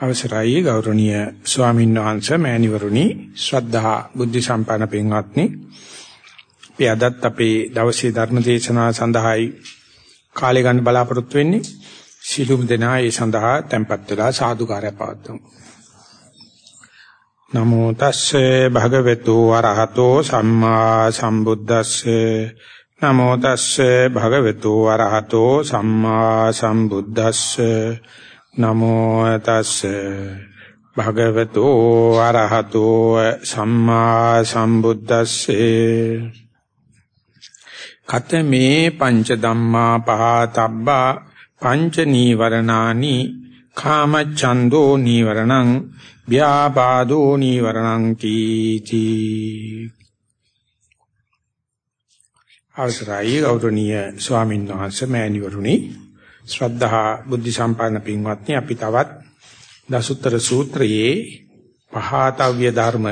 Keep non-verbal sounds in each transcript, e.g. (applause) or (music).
අවසරයි ගෞරවනීය ස්වාමීන් වහන්සේ මෑණිවරුනි ශ්‍රද්ධා බුද්ධ සම්පන්න පින්වත්නි. අපි අදත් අපේ දවසේ ධර්ම දේශනාව සඳහායි කාලය ගන්න බලාපොරොත්තු වෙන්නේ. සිළුම් දෙනා ඒ සඳහා tempත් වෙලා සාදුකාරය පවත්වමු. නමෝ තස්සේ භගවතු වරහතෝ සම්මා සම්බුද්දස්සේ. නමෝ තස්සේ භගවතු වරහතෝ සම්මා සම්බුද්දස්සේ. නමෝ තස්සේ භගවතු ආරහතෝ සම්මා සම්බුද්දස්සේ. කතමේ පංච ධම්මා පහතබ්බා පංච නීවරණානි කාමච්ඡන්தோ නීවරණං ව්‍යාපාදෝ නීවරණං කීති. අවසරයි ගෞරවනීය ස්වාමීන් වහන්සේ මෑණිවරුනි. ශ්‍රද්ධා බුද්ධ සම්පන්න පින්වත්නි අපි තවත් දසුත්තර සූත්‍රයේ පහතව්‍ය ධර්ම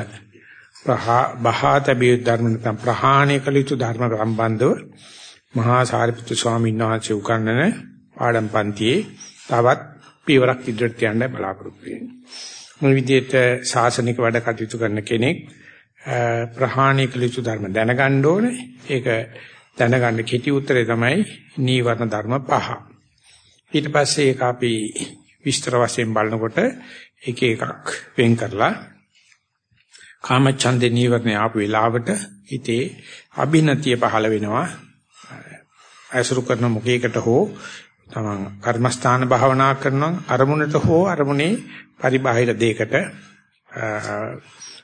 පහතබ්‍ය ධර්ම නැත්නම් ප්‍රහාණය කළ යුතු ධර්ම සම්බන්ධව මහා සාරිපුත්‍ර ස්වාමීන් වහන්සේ උගන්වන පාඩම් පන්තියේ තවත් පියවරක් ඉදිරියට යන්න බලාපොරොත්තු වෙනවා. මේ විදිහට ශාසනික වැඩ කටයුතු කරන කෙනෙක් ප්‍රහාණය කළ යුතු ධර්ම දැනගන්න ඕනේ. ඒක දැනගන්න කෙටි උත්තරේ තමයි නීවරණ ධර්ම පහ. ඊට පස්සේ ඒක අපි විස්තර වශයෙන් බලනකොට එක එකක් වෙන් කරලා කාමච්ඡන්දේ නීවරණය ආපු වෙලාවට හිතේ අභිනතිය පහළ වෙනවා. ඇසුරු කරන මුඛයකට හෝ තමන් කර්මස්ථාන භාවනා කරනවා අරමුණට හෝ අරමුණේ පරිබාහිර දෙයකට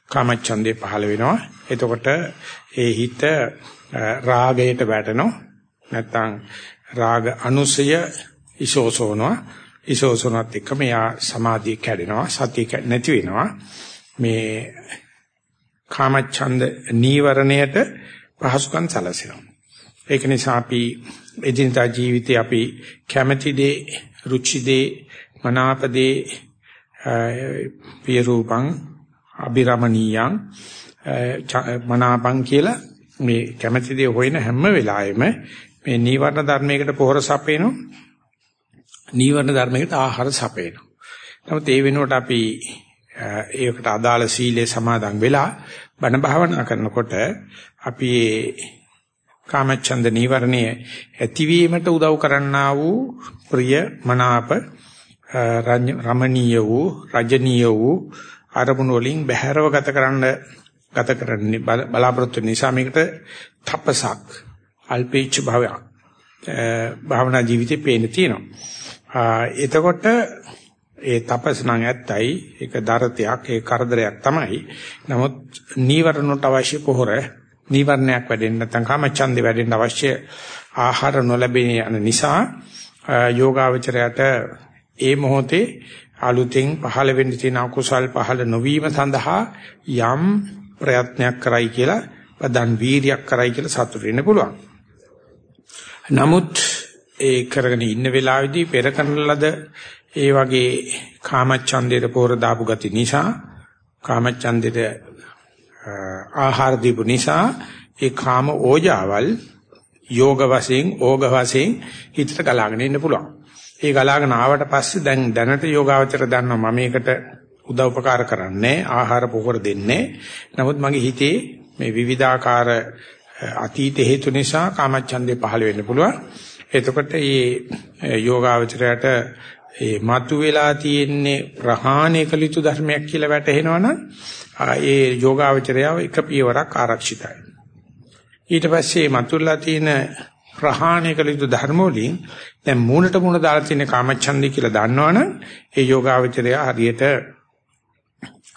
කාමච්ඡන්දේ පහළ වෙනවා. එතකොට ඒ හිත රාගයට වැටෙනවා. නැත්නම් රාග අනුසය ඉසෝසෝනවා. ඉසෝසෝනත් එක්ක මෙයා සමාධිය කැඩෙනවා සතිය නැති වෙනවා. මේ කාමච්ඡන්ද නීවරණයට පහසුකම් සැලසෙනවා. ඒක නිසා අපි එදිනදා ජීවිතේ අපි කැමැති දේ රුචි දේ මනාප දේ පිය රූපං අබිරමණීයං මනාපං කියලා මේ කැමැති දේ හොයන හැම වෙලාවෙම මේ නීවරණ ධර්මයකට පොහොර සපේනවා නීවරණ ධර්මයකට ආහාර සපේනවා. නමුත් ඒ වෙනුවට අපි ඒකට අදාළ සීලේ සමාදන් වෙලා බණ භාවනා කරනකොට අපි කාමච්ඡන්ද නීවරණය ඇතිවීමට උදව් කරන්නා වූ ප්‍රිය මනාප රමණීය වූ රජනීය වූ අරමුණු වලින් බැහැරව ගත කරන්න ගත කරන්නේ බලාපොරොත්තු නිසා මේකට තපසක් අල්පේච්ඡ භාවයක් භාවනා ජීවිතේ පේන තියෙනවා. එතකොට ඒ තපස් නම් ඇත්තයි ඒක දරතයක් ඒ කරදරයක් තමයි. නමුත් නීවරණට අවශ්‍ය පොහොර නීවරණයක් වැඩෙන්න නැත්නම් කාමච්ඡන්දේ වැඩෙන්න අවශ්‍ය ආහාර නොලැබෙන යන නිසා යෝගාවචරයට ඒ මොහොතේ අලුතෙන් පහළ වෙන්න තියෙන අකුසල් පහළ නොවීම සඳහා යම් ප්‍රයත්නයක් කරයි කියලා පදන් වීරියක් කරයි කියලා සතුටු වෙන්න පුළුවන්. නමුත් ඒ කරගෙන ඉන්න වෙලාවේදී පෙර කරන ලද ඒ වගේ කාමච්ඡන්දයට පෝර දාපු ගති නිසා කාමච්ඡන්දයට ආහාර දීපු නිසා ඒ කාම ඕජාවල් යෝග වශයෙන් ඕග වශයෙන් හිතට ගලාගෙන ඉන්න පුළුවන්. ඒ ගලාගෙන ආවට පස්සේ දැන් දැනට යෝගාවචර දන්නවා මම මේකට උදව් උපකාර කරන්නේ ආහාර පොහොර දෙන්නේ. නමුත් මගේ හිතේ මේ විවිධාකාර අතීත හේතු නිසා කාමච්ඡන්දේ පහළ වෙන්න පුළුවන්. එතකොට මේ යෝගාවචරයට ඒ මතු වෙලා තියෙන්නේ ප්‍රහාණය කළ යුතු ධර්මයක් කියලා වැටහෙනවනම් ඒ යෝගාවචරයව එක පියවරක් ආරක්ෂිතයි. ඊට පස්සේ මතුවලා තියෙන ප්‍රහාණය කළ යුතු ධර්ම වලින් දැන් මූණට මූණ දාලා තියෙන කාමච්ඡන්දේ කියලා දන්නවනම් ඒ යෝගාවචරය හරියට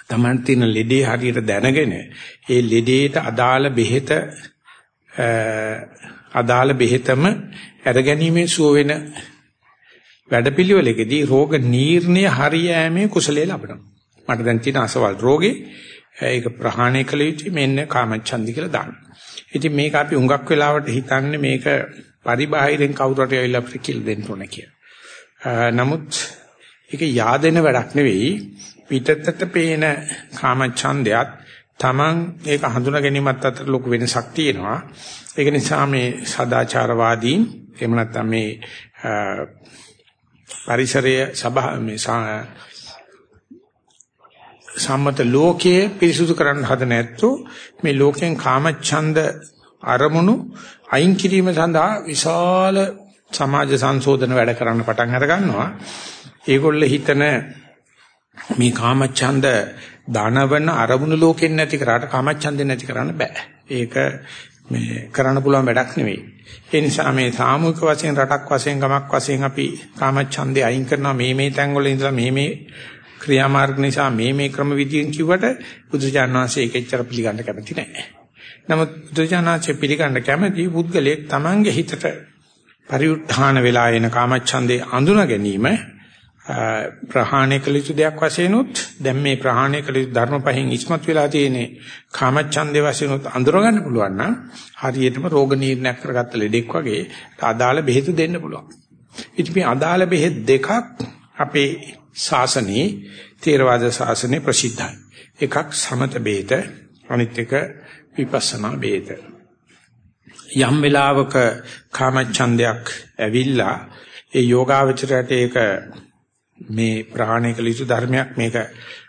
තමන් තියෙන ලෙඩේ හරියට දැනගෙන ඒ ලෙඩේට අදාළ බෙහෙත අදාළ බෙහෙතම අරගැනීමේ සුව වෙන වැඩපිළිවෙලකදී රෝග නිర్ణය හරියෑමේ කුසලයේ ලබනවා. මට දැන් තියෙන අසවල් රෝගේ ඒක ප්‍රහාණය කළ යුතුයි මෙන්න කාමච්ඡන්දි කියලා දාන්න. ඉතින් මේක අපි හුඟක් වෙලාවට හිතන්නේ මේක පරිබාහිරෙන් කවුරුහට ඇවිල්ලා අපිට කියලා දෙන්න ඕන කියලා. නමුත් ඒක yaadෙන වැඩක් නෙවෙයි පිටතට පේන කාමච්ඡන්දයත් Taman ඒක හඳුනා ගැනීමත් අතර ලොකු වෙනසක් තියෙනවා. ඒක නිසා මේ සදාචාරවාදීන් එහෙම නැත්නම් මේ පරිසරය සභා මේ සම්මත ලෝකයේ පිරිසුදු කරන්න හදන ඇත්තෝ මේ ලෝකෙන් කාමච්ඡන්ද අරමුණු අයින් කිරීම සඳහා විශාල සමාජ සංශෝධන වැඩ කරන්න පටන් අර ගන්නවා. ඒගොල්ල හිතන මේ කාමච්ඡන්ද ධනවන අරමුණු ලෝකෙන් නැති කරාට කාමච්ඡන්දෙ නැති කරන්න බෑ. ඒක මේ කරන්න පුළුවන් වැඩක් නෙවෙයි. ඒ නිසා මේ සාමූහික වශයෙන් රටක් වශයෙන් ගමක් වශයෙන් අපි කාමච්ඡන්දේ අයින් කරනවා මේ මේ තැන්වල ඉඳලා මේ මේ ක්‍රියාමාර්ග නිසා මේ මේ ක්‍රම විදියෙන් කිව්වට බුදුචානන්සේ ඒකෙච්චර පිළිගන්න කැමති නැහැ. නමුත් බුදුචානන්සේ පිළිගන්න කැමති පුද්ගලයෙක් Tamange හිතට පරිඋත්ථාන වෙලා එන කාමච්ඡන්දේ අඳුන ගැනීම ප්‍රහාණය කළ යුතු දෙයක් වශයෙන් උත් දැන් මේ ප්‍රහාණය කළ යුතු ධර්ම පහෙන් ඉස්මත් වෙලා තියෙන්නේ කාමච්ඡන්දේ වශයෙන් උත් අඳුර ගන්න පුළුවන් නම් හරියටම රෝග නිర్ణයක් කරගත්ත ලෙඩෙක් වගේ අදාළ බෙහෙත දෙන්න පුළුවන්. ඉතින් මේ අදාළ බෙහෙත් දෙකක් අපේ ශාසනයේ තේරවාද ශාසනයේ ප්‍රසිද්ධයි. එකක් සමත බෙහෙත අනිත් එක විපස්සනා බෙහෙත. යම් වෙලාවක කාමච්ඡන්දයක් ඇවිල්ලා ඒ යෝගාවචරයට ඒක මේ ප්‍රහාණය කළ යුතු ධර්මයක් මේක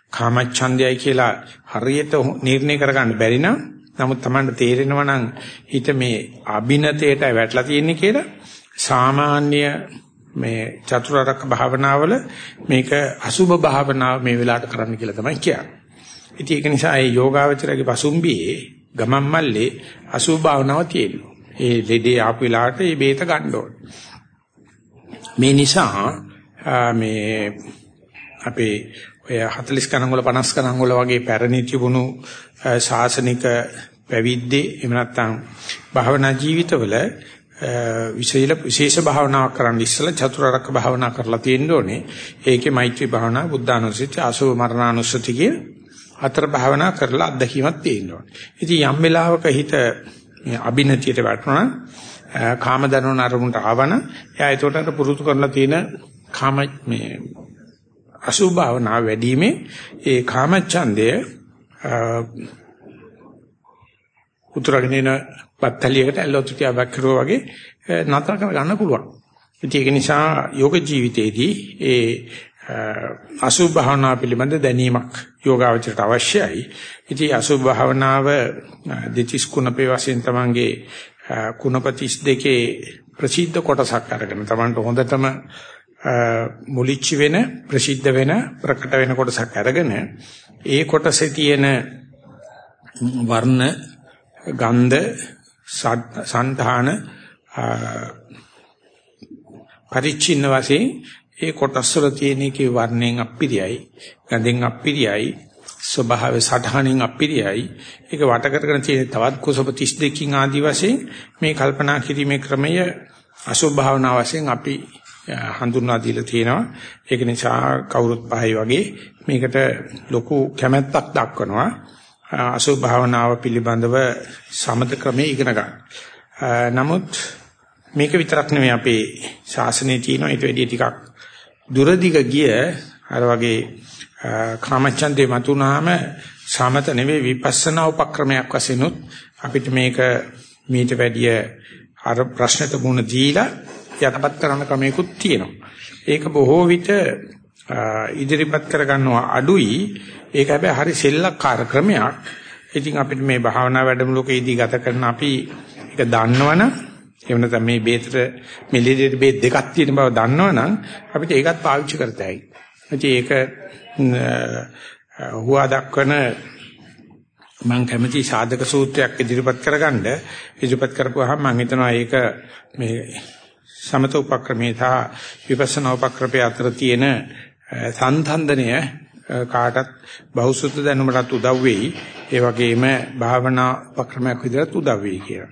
කාමච්ඡන්දයයි කියලා හරියට නිර්ණය කරගන්න බැරි නම් නමුත් Tamanට තේරෙනවා නම් හිත මේ අභිනතයට වැටලා තියෙන්නේ කියලා සාමාන්‍ය මේ චතුරාර්යක භාවනාවල මේක අසුභ භාවනාව මේ වෙලාවට කරන්න කියලා තමයි කියන්නේ. ඉතින් ඒක නිසා ඒ යෝගාවචරයේ පසුම්බියේ ගමන් මල්ලේ අසුභ භාවනාව තියෙනවා. ඒ ලෙඩේ ආපු වෙලාවට මේ බේත ගන්න ඕනේ. මේ නිසා මේ අපේ ඔය 40 ගණන් වල 50 ගණන් වල වගේ පැරණි තිබුණු ශාසනික පැවිද්දේ එහෙම නැත්නම් භාවනා ජීවිතවල විශේෂ විශේෂ භාවනාවක් කරන්න ඉස්සලා චතුරාර්යක භාවනා කරලා තියෙන්න ඕනේ. ඒකේ මෛත්‍රී භාවනා, බුද්ධානුස්සති, ආසව මරණානුස්සති කිය හතර භාවනා කරලා අත්දැකීමක් තියෙන්න ඕනේ. ඉතින් යම් වෙලාවක හිත අභිනතියට වැටුණා කාම දනෝන අරමුණට ආවන එයා ඒකට පුරුදු කරලා තියෙන කාම මේ අසුභ භාවනා වැඩිීමේ ඒ කාමච්ඡන්දය උතුරගෙන එන පත්තලියකට ඇල්ලොත් තියාවක් කරුවා වගේ නතර කර ගන්න පුළුවන්. ඉතින් ඒක නිසා යෝග ජීවිතයේදී ඒ අසුභ භාවනා පිළිබඳ දැනීමක් යෝගාවචරයට අවශ්‍යයි. ඉතින් අසුභ භාවනාව දෙතිස් කුණපේ වශයෙන් තමංගේ කුණපතිස් දෙකේ ප්‍රසිද්ධ කොටසක් අරගෙන තමන්ට හොඳටම මුලිච්ච වෙන ප්‍රසිද්ධ වෙන ප්‍රකට වෙන කොටසක් අරගෙන ඒ කොටසේ තියෙන වර්ණ ගන්ධ සංධාන පරිච්ඡින්න වශයෙන් ඒ කොටස් වල තියෙන එකේ වර්ණයෙන් අප්පිරියයි ගඳෙන් අප්පිරියයි ස්වභාව සටහනින් අප්පිරියයි. ඒක වට කරගෙන තියෙන තවත් කුසප 32කින් ආදි වශයෙන් මේ කල්පනා කිරීමේ ක්‍රමය අසුභ භාවනා වශයෙන් අපි හඳුන්වා දීලා තියෙනවා. ඒක නිසා කවුරුත් පහයි වගේ මේකට ලොකු කැමැත්තක් දක්වනවා. අසුභ භාවනාව පිළිබඳව සමත ක්‍රමයේ ඉගෙන ගන්න. නමුත් මේක විතරක් නෙමෙයි අපේ ශාසනයේ තියෙන ඊට වැඩිය ටිකක් දුරදිග ගිය අර වගේ කාමචන්දේ මතුනාම සමත නෙවෙයි විපස්සනා උපක්‍රමයක් වශයෙන් අපිට මේක මීට වැඩිය අර ප්‍රශ්නට මුණ දීලා යටපත් කරන ක්‍රමයකුත් තියෙනවා. ඒක බොහෝ විට ඉදිරිපත් කරගන්නවා අඩුයි. ඒක හැබැයි හරි සෙල්ලක්කාර ක්‍රමයක්. ඉතින් අපිට මේ භාවනා වැඩමුළුකේදී ගත කරන අපි ඒක දන්නවනම් එහෙම නැත්නම් මේ බේතට මේ ලීඩේට බේත් දෙකක් තියෙන බව දන්නවනම් අපිට ඒකත් පාවිච්චි කරතයි. ඉතින් ඒක හුවා දක්වන මම කැමති සාධක සූත්‍රයක් ඉදිරිපත් කරගන්න ඉදිරිපත් කරපුවාම මම හිතනවා ඒක මේ සමත උපක්‍රමයේ සහ විපස්සනා උපක්‍රමයේ අතර තියෙන සංසන්දනය කාටත් බහුසුත දැනුමටත් උදව් වෙයි. ඒ වගේම භාවනා උපක්‍රමයක් විදිහට උදව් වෙයි කියලා.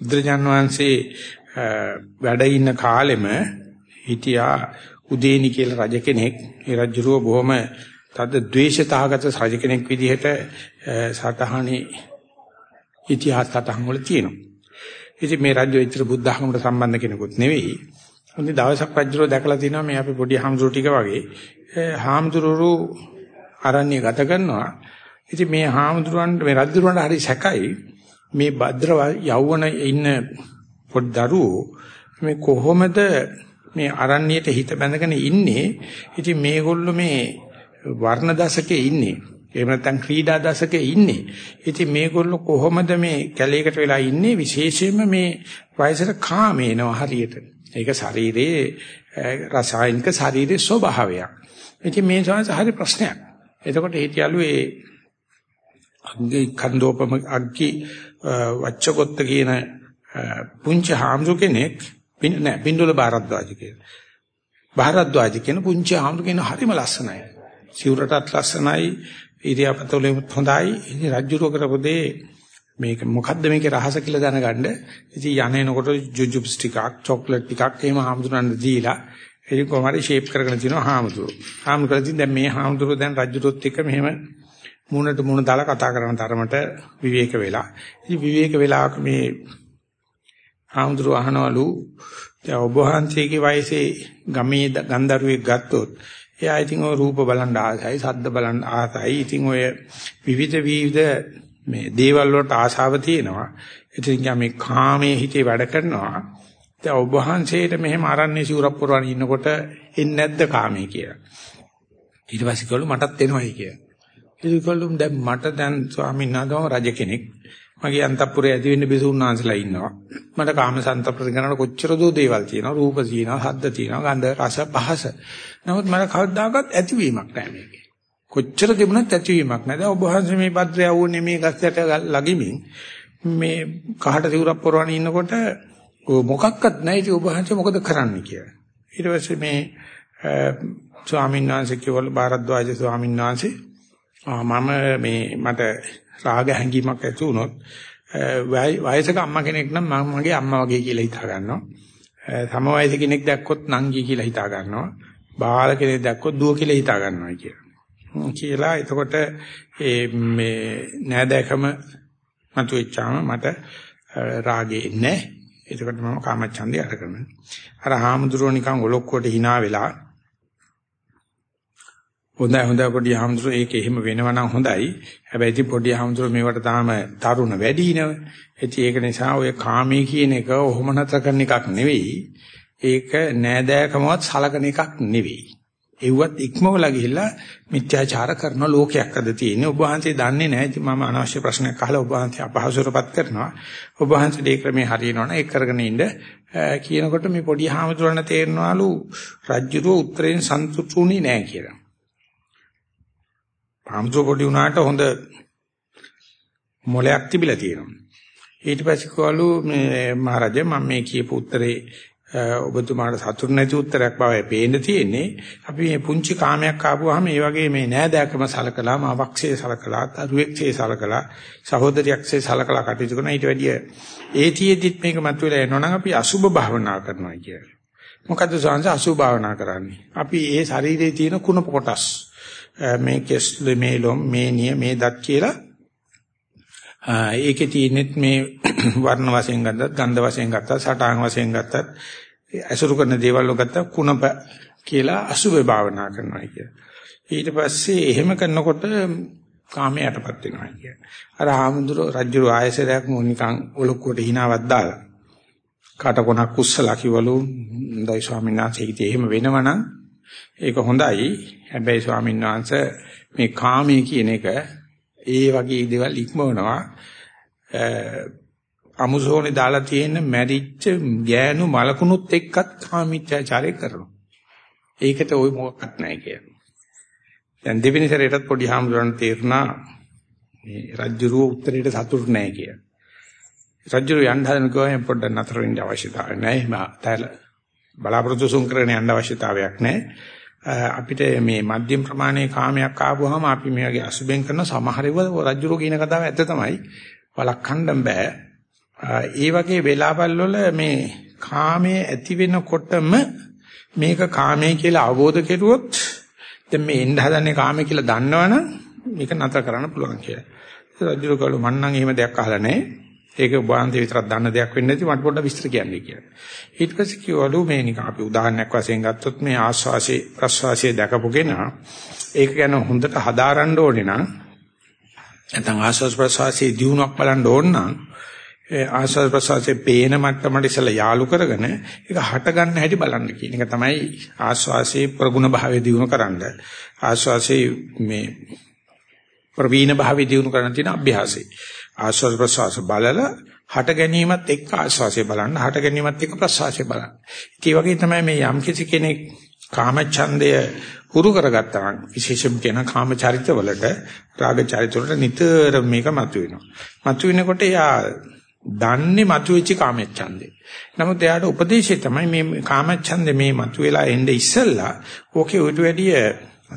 බුදුජාන් වහන්සේ වැඩ ඉන්න කාලෙම හිටියා උදේනි කියලා රජ කෙනෙක්. ඒ රජුරුව බොහොම තද ද්වේෂතාවගත රජ කෙනෙක් විදිහට සතහනේ ඉතිහාස සතහන් වල තියෙනවා. ඉතින් මේ රාජ්‍ය විතර බුද්ධ ධර්මයට සම්බන්ධ කෙනෙකුත් නෙවෙයි. හොඳ දවසක් රජුරෝ දැකලා තිනවා මේ අපි පොඩි හාමුදුරු ටික වගේ. හාමුදුරුවෝ අරණ්‍ය ගත කරනවා. ඉතින් මේ හාමුදුරුවන්ට මේ රජුරවන්ට හරි සැකයි මේ භද්‍ර යවවන ඉන්න පොඩි දරුවෝ මේ කොහොමද මේ අරණ්‍යයට හිත බැඳගෙන ඉන්නේ? ඉතින් මේගොල්ලෝ මේ වර්ණ දශකයේ ඉන්නේ. එහෙම නැත්නම් ක්‍රීඩා දශකයේ ඉන්නේ. ඉතින් මේගොල්ලෝ කොහොමද මේ කැලේකට වෙලා ඉන්නේ විශේෂයෙන්ම මේ වයසට කාමේනවා හරියට. ඒක ශරීරයේ රසායනික ශරීරයේ ස්වභාවයක්. ඉතින් මේ සංස හරි ප්‍රශ්නයක්. එතකොට හිටියලු ඒ අග්ගේ කන්දෝපම අග්ගි වච්චකොත්ත කියන පුංචි හාමුදුර කෙනෙක් නෑ පින්ඩුල බාරද්වාජ කියන. බාරද්වාජ කියන පුංචි හාමුදුර කියන හරිම ලස්සනයි. සිවුරටත් ලස්සනයි ඉරියාපතවල හොඳයි. ඉතින් රජ්ජුරෝ කරපු දේ මේක මොකද්ද මේකේ රහස කියලා දැනගන්න. ඉතින් යන එනකොට ජුජුබ්ස් ටිකක්, චොක්ලට් ටිකක් එහෙම හාමුදුරන්ට දීලා ඉතින් කොහොම හරි ෂේප් කරගෙන තිනවා හාමුදුරුවෝ. හාමුදුරුවෝ දැන් මේ හාමුදුරුවෝ දැන් රජුරුවත් එක්ක මෙහෙම මුණට මුණ දාලා කතා කරන තරමට විවේක වෙලා. ඉතින් විවේක වෙලාවක මේ හාමුදුරුවෝ අහනවලු දැන් ඔබ වහන්සේගේ වයසේ ගමේ ගන්දරුවෙක් ගත්තොත් එයා ඉතින් ඔය රූප බලන් ආසයි, ශබ්ද බලන් ආසයි. ඉතින් ඔය විවිධ විවිධ මේ දේවල් වලට ආශාව තියෙනවා. ඉතින් මේ කාමයේ හිතේ වැඩ කරනවා. දැන් ඔබ වහන්සේට මෙහෙම ආරණ්‍ය සිවුරක් පුරවන ඉන්නකොට එන්නේ නැද්ද කාමයේ කියලා. ඊට පස්සේ කළු මටත් එනවයි කියලා. ඉතින් කළු දැන් මට දැන් ස්වාමීන් වහන්සේ රජ කෙනෙක්. මගේ අන්තපුරේ ඇති වෙන්න බිසුන් වහන්සලා ඉන්නවා. මට කාම සන්තප්‍රති කරනකොට කොච්චර දෝ දේවල් තියෙනවා. රූප තියෙනවා, ශබ්ද තියෙනවා, ගන්ධ, රස, පහස. නමුත් මට කවදාකවත් ඇතිවීමක් නැහැ මේකේ. කොච්චර තිබුණත් ඇතිවීමක් නැහැ. දැන් ඔබ වහන්සේ මේ පත්‍රය වුණේ මේ ගස්යට ලගිමින් මේ කහට සිවුරක් පොරවන ඉන්නකොට මොකක්වත් නැහැ ඉතින් ඔබ වහන්සේ මොකද කරන්න කියලා. ඊට පස්සේ මේ ස්වාමීන් වහන්සේ කිව්වල භාරද්වාජ ස්වාමීන් වහන්සේ මම මේ මට රාග හැඟීමක් ඇති වුණොත් වයසක අම්මා කෙනෙක් නම් මම මගේ අම්මා වගේ කියලා හිතා ගන්නවා. සම වයස කෙනෙක් දැක්කොත් නංගි කියලා හිතා ගන්නවා. බාල කෙනෙක් දැක්කොත් දුව කියලා හිතා ගන්නවා කියලා. කියලා එතකොට ඒ මේ නෑදෑකම මතුවෙච්චාම මට රාගේ නැහැ. එතකොට මම කාමච්ඡන්දය අර කරනවා. අර හාමුදුරුවෝ නිකන් ඔලොක්කුවට hina වෙලා හොඳයි හොඳයි පොඩි හාමුදුරුවෝ ඒක එහෙම වෙනවා නම් හොඳයි. හැබැයි ඉතින් පොඩි හාමුදුරුවෝ මේවට තාම තරුණ වැඩි නේද? ඉතින් ඒක නිසා ඔය කාමී කියන එක ඔහොම නතර කරන එකක් නෙවෙයි. ඒක නෑදෑකමවත් සලකන එකක් නෙවෙයි. ඒවත් ඉක්මවලා ගිහිල්ලා මිත්‍යාචාර කරන ලෝකයක් අද තියෙන්නේ. ඔබ වහන්සේ දන්නේ නැහැ. ඉතින් මම අනවශ්‍ය ප්‍රශ්නයක් අහලා ඔබ වහන්සේ අපහසුරපත් කරනවා. ඔබ වහන්සේ ඒ ක්‍රමේ හරියනවනේ ඒක කරගෙන ඉන්න කියනකොට මේ පොඩි හාමුදුරන තේරනවලු රජ්ජුරුව උත්තරෙන් සන්තුෂ්ටුුනේ නැහැ කියලා. හාමුදුරුව පොඩි උනාට හොඳ මොලයක් තිබිලා තියෙනවා. ඊට පස්සේ කවලු මේ මහරජා මම මේ කියපු උත්තරේ ඔබතුමාට සතුරු නැති උත්තරයක් බවයි පේන්න තියෙන්නේ. අපි මේ පුංචි කාමයක් ආපුවාම මේ වගේ මේ නෑදෑකම සලකලා, මාවක්ෂේ සලකලා, අරුවෙක්ෂේ සලකලා, සහෝදරියක්ෂේ සලකලා කටයුතු කරන ඊට වැඩිය ඒතියෙදිත් මේක මතුවලා එනවනම් අපි අසුබ භාවනා කරනවා කියන්නේ. මොකද්ද සංස අසුබ භාවනා කරන්නේ? අපි ඒ ශරීරයේ තියෙන කුණප කොටස් මේ කෙස්ල මේ ලොම් මේ නිය මේ දත් කියලා ඒකේ තියෙනෙත් මේ (coughs) වර්ණ වශයෙන් ගත්තත් ගන්ධ වශයෙන් ගත්තත් සටහන් වශයෙන් ගත්තත් ඇසුරු කරන දේවල් වලට කුණප කියලා අසුභ භාවනා කරනවා කිය. ඊට පස්සේ එහෙම කරනකොට කාමයටපත් වෙනවා කිය. අර ආමුදුර රජු ආයසරයක් මොනිකන් ඔලොක්කුවට hinaවක් දාලා කට කොනක් කුස්සලා කිවලු හොඳයි ස්වාමීන් වහන්සේ ඉතින් එහෙම වෙනවනම් ඒක හොඳයි. හැබැයි ස්වාමීන් වහන්සේ මේ කාමයේ කියන එක ඒ වගේ දේවල් ඉක්මවනවා. අමුසෝනේ දාලා තියෙන මැරිච්ච ගෑනු මලකුණුත් එක්කත් කාමීත්‍යාචාරය කරනවා. ඒකට ওই මොකක්වත් නැහැ කියන්නේ. දැන් දෙවෙනි සැරේටත් පොඩි හාමුදුරන් තේරුණා මේ රජ්ජුරුව උත්තරේට සතුටු නැහැ කියලා. රජ්ජුරුව යන්න හදන කෝයෙන් පොඩ්ඩක් නතර වෙන්න අවශ්‍යතාවය නැහැ. එහෙම බලාපොරොත්තු සුන් කරගෙන යන්න අවශ්‍යතාවයක් නැහැ. අපිට මේ මධ්‍යම ප්‍රමාණයේ කාමයක් ආවොහම අපි මේ වගේ අසුබෙන් කරන සමහරව රජ්ජුරුව කියන කතාව ඇත්ත තමයි. වළක්වන්න බෑ. ඒ වගේ වෙලාවල් වල මේ කාමයේ ඇති වෙනකොටම මේක කාමයේ කියලා අවබෝධ කෙරුවොත් දැන් මේ එන්න හදන්නේ කාමයේ කියලා දන්නවනම් මේක නතර කරන්න පුළුවන් කියලා. රජුරු කළු මං නම් එහෙම දෙයක් අහලා නැහැ. ඒක වාන්ති විතරක් දන්න දෙයක් වෙන්නේ නැති මට පොඩ්ඩක් විස්තර කියන්නයි කියලා. ඊට පස්සේ කිව්වලු මේ නිකන් අපි උදාහරණයක් වශයෙන් ගත්තොත් මේ ආස්වාසේ ප්‍රස්වාසයේ දැකපු කෙනා ඒක ගැන හොඳට හදාරන්න ඕනේ නම් නැත්නම් ආස්වාස් ප්‍රස්වාසයේ දියුණුවක් බලන්න ඕන නම් ආස්වාද ප්‍රසවාසයේ පේන මට්ටමට ඉස්සලා යාලු කරගෙන ඒක හට ගන්න හැටි බලන්න කියන එක තමයි ආස්වාසේ ප්‍රගුණ භාවයේ දිනු කරන්න ආස්වාසේ මේ ප්‍රවීණ භාවයේ දිනු කරන්න තියෙන අභ්‍යාසය ආස්වාද ප්‍රසවාස බලලා හට ගැනීමත් එක්ක ආස්වාසේ බලන්න හට ගැනීමත් එක්ක ප්‍රසවාසයේ බලන්න ඒ වගේ තමයි මේ යම් කිසි කෙනෙක් කාමච්ඡන්දය හුරු කරගත්තා නම් විශේෂයෙන් කියන කාම චරිතවලට රාග චරිතවලට නිතර මේක මතුවෙනවා. මතුවෙනකොට එයා දන්නේ මතුවෙච්ච කාමච්ඡන්දේ. නමුත් එයාට උපදේශය තමයි මේ කාමච්ඡන්දේ මේ මතුවලා එnde ඉස්සෙල්ලා ඕකේ උඩ වැඩිය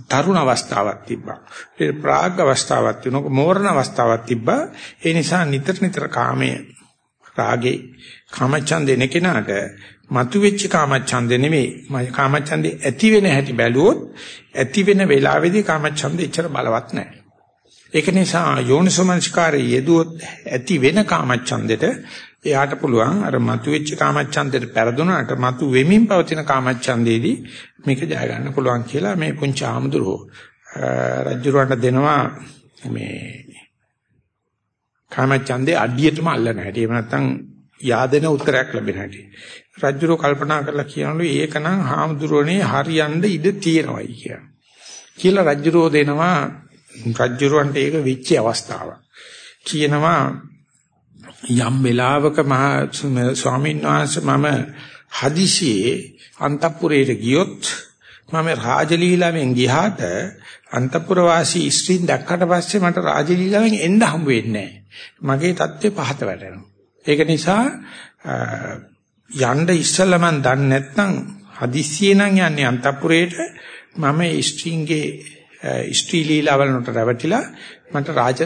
තරුණ අවස්ථාවක් තිබ්බා. ඒ ප්‍රාග් අවස්ථාවක් තිබුණා, මෝරණ අවස්ථාවක් තිබ්බා. ඒ නිසා නිතර නිතර කාමයේ රාගේ කාමච්ඡන්දේ නෙකිනාට මතුවෙච්ච කාමච්ඡන්දේ නෙමෙයි කාමච්ඡන්දේ ඇති වෙන හැටි බැලුවොත් ඇති වෙන වෙලාවේදී කාමච්ඡන්දේ එච්චර බලවත් නැහැ. ඒක නිසා යෝනිසෝමනස්කාරයේ යෙදුවොත් ඇති වෙන කාමච්ඡන්දෙට එයාට පුළුවන් අර මතුවෙච්ච කාමච්ඡන්දෙට පෙරදුනාට මතු වෙමින් පවතින කාමච්ඡන්දේදී මේක ජය ගන්න පුළුවන් කියලා මේ පුංචි ආමුදුරෝ රජුරවන්ට දෙනවා මේ කාමච්ඡන්දේ අඩියටම අල්ලන හැටි. එහෙම නැත්නම් yaadena උත්තරයක් ලැබෙන හැටි. රජුරෝ කල්පනා කරලා කියනලු ඒකනම් හාමුදුරනේ හරියන්න ඉඩ තියෙනවයි කියලා. කියලා රජුරෝ දෙනවා රජුරවන්ට ඒක වෙච්ච අවස්ථාවක්. කියනවා යම් වෙලාවක මහා ස්වාමීන් වහන්සේ මම හදිසියේ අන්තපුරයට ගියොත් මම රාජලීලාවෙන් ගියාට අන්තපුර වාසී ස්ත්‍රීන් දැක්කට පස්සේ මට රාජලීලාවෙන් එන්න හම්බ වෙන්නේ නැහැ. මගේ தත්ත්වය පහත වැටෙනවා. ඒක නිසා යන්න ඉස්සෙල්ලා මම දන්නේ නැත්නම් හදිස්සියේ නම් යන්නේ අන්තපුරේට මම ස්ත්‍රීන්ගේ ස්ත්‍රී ලීලාවල නට රැවටිලා මට රාජ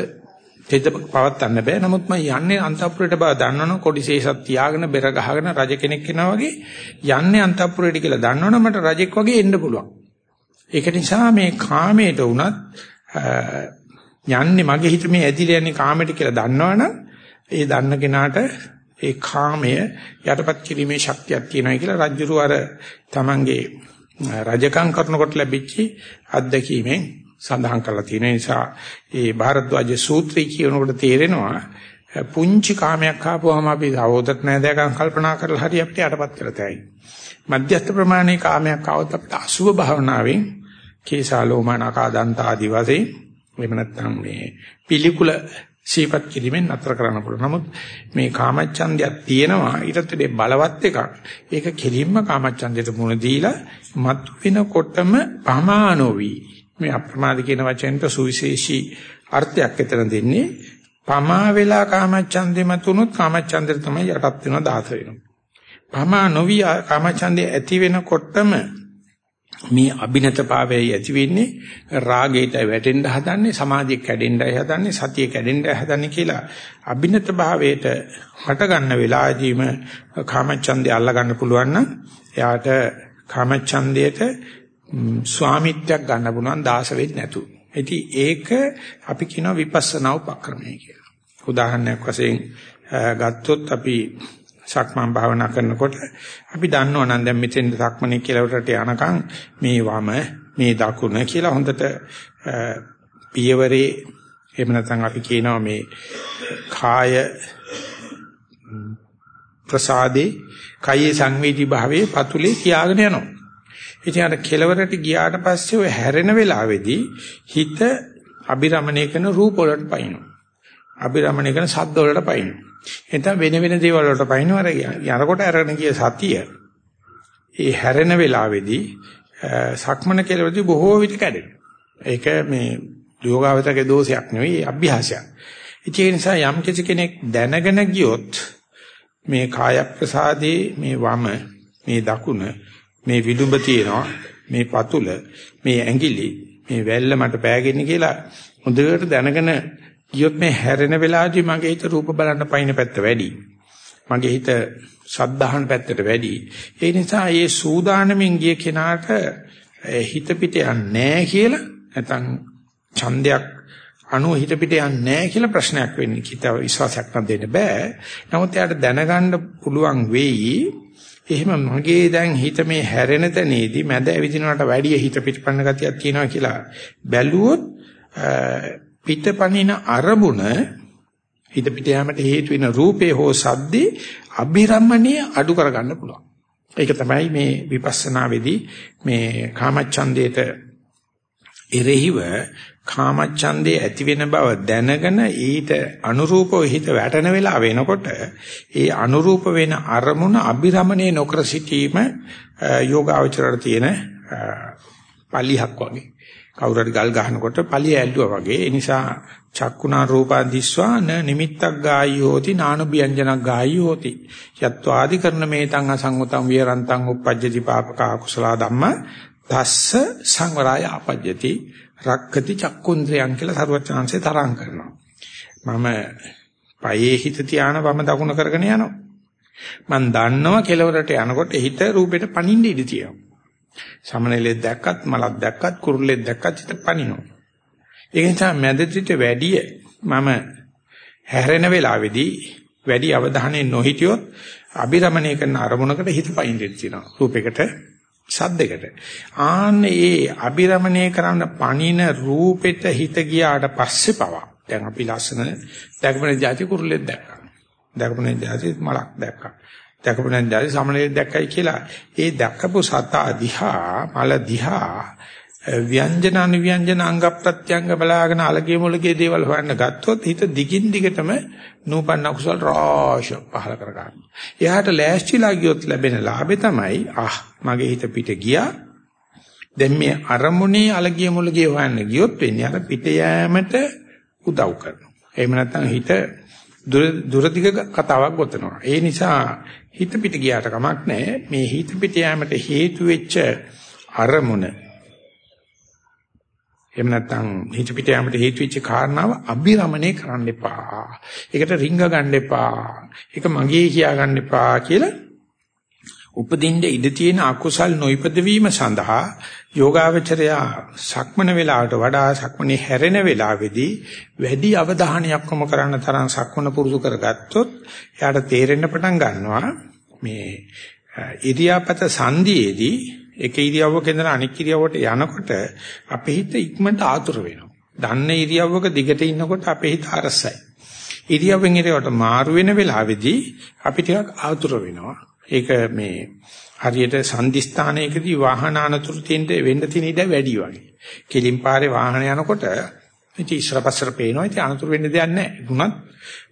තෙද පවත්තන්න බෑ. නමුත් මම යන්නේ අන්තපුරේට බව දන්නවනම් කොඩිසේසක් තියාගෙන බෙර ගහගෙන රජ කෙනෙක් වෙනා වගේ යන්නේ අන්තපුරේට කියලා දන්නවනම් මට රජෙක් වගේ එන්න පුළුවන්. ඒක නිසා මේ කාමයට උනත් යන්නේ මගේ හිත මේ ඇදිලා යන්නේ කාමයට කියලා දන්නවනම් ඒ දන්න කෙනාට ඒ කාමය යටපත් කිරීමේ ශක්තියක් තියෙනවා කියලා රජුරු අර තමන්ගේ රජකම් කරනකොට ලැබිච්ච අත්දැකීමෙන් සඳහන් කරලා තියෙන නිසා ඒ ಭಾರද්වාජ සූත්‍රය කියනකොට තේරෙනවා පුංචි කාමයක් ආපුවම අපි අවෝදත් නැදයකම් කල්පනා කරලා හරි අපිට යටපත් කරතයි. මධ්‍යස්ථ ප්‍රමාණයේ කාමයක් ආවොත් අපිට අසුභ භාවනාවෙන් කේසාලෝමනකා දන්ත ආදි වශයෙන් එහෙම නැත්නම් මේ පිළිකුල සීපත් කිරීමෙන් නතර කරන්න පුළුවන්. නමුත් මේ කාමච්ඡන්දයක් තියෙනවා ඊටත් වඩා බලවත් එකක්. ඒක කෙලින්ම කාමච්ඡන්දයට මුණ දීලා මත් වෙනකොටම පමානෝවි. මේ අප්‍රමාද කියන වචෙන්ට සුවිශේෂී අර්ථයක් එතන දෙන්නේ. පමා වෙලා කාමච්ඡන්දෙම තුනොත් කාමච්ඡන්දෙට තමයි යටත් වෙනවා දාත වෙනවා. පමා නොවි කාමච්ඡන්දේ ඇති වෙනකොටම මේ අභිනත භාවයයි ඇති වෙන්නේ රාගයට වැටෙන්න හදන්නේ සමාධිය කැඩෙන්නයි හදන්නේ සතිය කැඩෙන්නයි හදන්නේ කියලා අභිනත භාවයට හට ගන්න වෙලාවදීම කාමච්ඡන්දය අල්ලා ගන්න පුළුවන් නම් එයාට කාමච්ඡන්දයට ස්වාමිත්වයක් ගන්න පුළුවන් දාස වෙන්නේ නැතු. ඉතින් ඒක අපි කියනවා විපස්සනා උපක්‍රමය කියලා. උදාහරණයක් වශයෙන් ගත්තොත් අපි සක්මන් භාවනා කරනකොට අපි දන්නවා නම් දැන් මෙතෙන් සක්මනේ කෙලවරට යනකම් මේ වම මේ දකුණ කියලා හොඳට පියවරේ එහෙම නැත්නම් අපි කියනවා මේ කාය ප්‍රසාදේ කායේ සංවේදී භාවයේ පතුලේ තියාගෙන යනවා. ඉතින් අර කෙලවරට ගියාට පස්සේ ඔය හැරෙන වෙලාවේදී හිත අබිරමණය කරන රූප වලට පයින්නවා. අබිරමණය කරන ශබ්ද වලට පයින්නවා. එතන වෙන වෙන දේවල් වලට පයින්නවර යනකොට අරගෙන ගිය සතිය ඒ හැරෙන වෙලාවේදී සක්මන කෙලවදී බොහෝ විට කැඩෙනවා. ඒක මේ යෝගාවචරයේ දෝෂයක් නෙවෙයි අභ්‍යාසයක්. ඒ නිසා යම් කෙනෙක් දැනගෙන ගියොත් මේ කාය ප්‍රසාදේ මේ වම මේ දකුණ මේ විදුඹ තියෙනවා මේ පතුල මේ ඇඟිලි මේ වැල්ල මට පෑගෙන්නේ කියලා හොඳට දැනගෙන ගියොත් මේ හැරෙන වෙලාවදී මගේ හිත රූප බලන්න පයින් පැත්ත වැඩි. මගේ හිත ශබ්දහන් පැත්තට වැඩි. ඒ නිසා මේ සූදානමින් ගිය කෙනාට හිත පිට යන්නේ නැහැ කියලා නැත්නම් ඡන්දයක් අනුව හිත පිට යන්නේ නැහැ කියලා ප්‍රශ්නයක් වෙන්නේ. හිත විශ්වාසයක් නැ දෙන්න බෑ. නමුත් එයාට දැනගන්න පුළුවන් වෙයි එහෙම මගේ දැන් හිත මේ හැරෙන තැනේදී මැද ඇවිදිනවට වැඩිය හිත පිටපන්න ගතියක් තියෙනවා කියලා බැලුවොත් පිටපණින අරමුණ හිත පිට යාමට හේතු වෙන රූපේ හෝ සද්දේ අභිරමණය අඩු කරගන්න පුළුවන්. ඒක තමයි මේ විපස්සනා වෙදී මේ කාමච්ඡන්දේට එරෙහිව කාමච්ඡන්දේ ඇති වෙන බව දැනගෙන ඊට අනුරූපව හිත වැටෙන වෙලාව වෙනකොට ඒ අනුරූප වෙන අරමුණ අභිරමණය නොකර සිටීම යෝගාවචරයට තියෙන පලිහක් වගේ. කවුරු හරි ගල් ගහනකොට පලිය ඇල්ලුවා වගේ. ඒ නිසා චක්කුණා රූපා දිස්වා න නිමිත්තක් ගායෝති නානුභ්‍යංජනක් ගායෝති යත්වාදි කරන මේතං අසංගතං විරන්තං uppajjati papaka akusala dhamma තස්ස සංවරය ආපජ්ජති. රක්කති චක්කුන්ද්‍රයන් කියලා සරුවචාන්සේ තරම් කරනවා. මම පයේ හිත තියාන වම දකුණ කරගෙන යනවා. මම දන්නවා කෙලවරට යනකොට හිත රූපෙට පනින්න ඉඩ තියෙනවා. සමනලෙක් දැක්කත් මලක් දැක්කත් කුරුල්ලෙක් දැක්කත් හිත පනිනවා ඒ නිසා මැදට වැඩිය මම හැරෙන වෙලාවේදී වැඩි අවධානයෙන් නොහිටියොත් අභිරමණය කරන අරමුණකට හිත පයින් දෙනවා රූපයකට සද්දයකට. ආන්න ඒ අබිරමණය කරන්න පණින රූපෙට හිත ගියාට පස්සේ පවා දැන් අපි ලස්සන දැකපනේ જાති කුරුල්ලෙක් දැක්කා. දැකපනේ જાති මලක් දැක්කා. දැකපනේ જાති සමනලෙක් දැක්කයි කියලා ඒ දැකපු සතා දිහා මල දිහා ව්‍යංජන අනුව්‍යංජන අංග ප්‍රත්‍යංග බලාගෙන අලගේ මුලගේ දේවල් හොයන්න ගත්තොත් හිත දිගින් දිගටම නූපන්න කුසල රාශිය පහල කර ගන්න. එයාට ලෑස්තිලා ගියොත් ලැබෙන ලාභේ තමයි ආ මගේ හිත පිට ගියා. දැන් මේ අරමුණේ අලගේ මුලගේ හොයන්න ගියොත් වෙන්නේ අර පිට යෑමට උදව් කරනවා. එහෙම නැත්නම් හිත දුරදිග කතාවක් ගොතනවා. ඒ නිසා හිත පිට ගියාට කමක් නැහැ. මේ හිත පිට යෑමට හේතු වෙච්ච අරමුණ එහෙම නැත්නම් හිත පිට යාමට හේතු වෙච්ච කාරණාව අභිරමණය කරන්න එපා. ඒකට රිංග ගන්න එපා. ඒක මගේ කියා ගන්න එපා කියලා උපදින්න ඉඩ තියෙන අකුසල් නොයිපද වීම සඳහා යෝගාවචරය සක්මන වේලාවට වඩා සක්මනේ හැරෙන වේලාවේදී වැඩි අවධානයක් යොමු කරන්න තරම් සක්මන පුරුදු කරගත්තොත් එයාට තේරෙන්න පටන් ගන්නවා මේ ඉරියාපත සංදීයේදී එක ඉරියව්වක ඉඳලා අනෙක් ඉරියව්වට යනකොට අපේ හිත ඉක්මනට ආතුර වෙනවා. දන්න ඉරියව්වක දිගට ඉන්නකොට අපේ හිත අරසයි. ඉරියව්වෙන් ඉරියව්වට මාරු වෙන වෙලාවේදී අපි ටිකක් ආතුර වෙනවා. ඒක මේ හරියට සංදිස්ථානයකදී වාහන අනතුරු තියෙන්න වෙන්න තියෙන ඉඩ වැඩි වගේ. කෙලින් පාරේ වාහන යනකොට ඉතින් ඉස්සර පස්සට පේනවා. ඉතින් අනතුරු වෙන්න දෙයක් නැහැ. දුනත්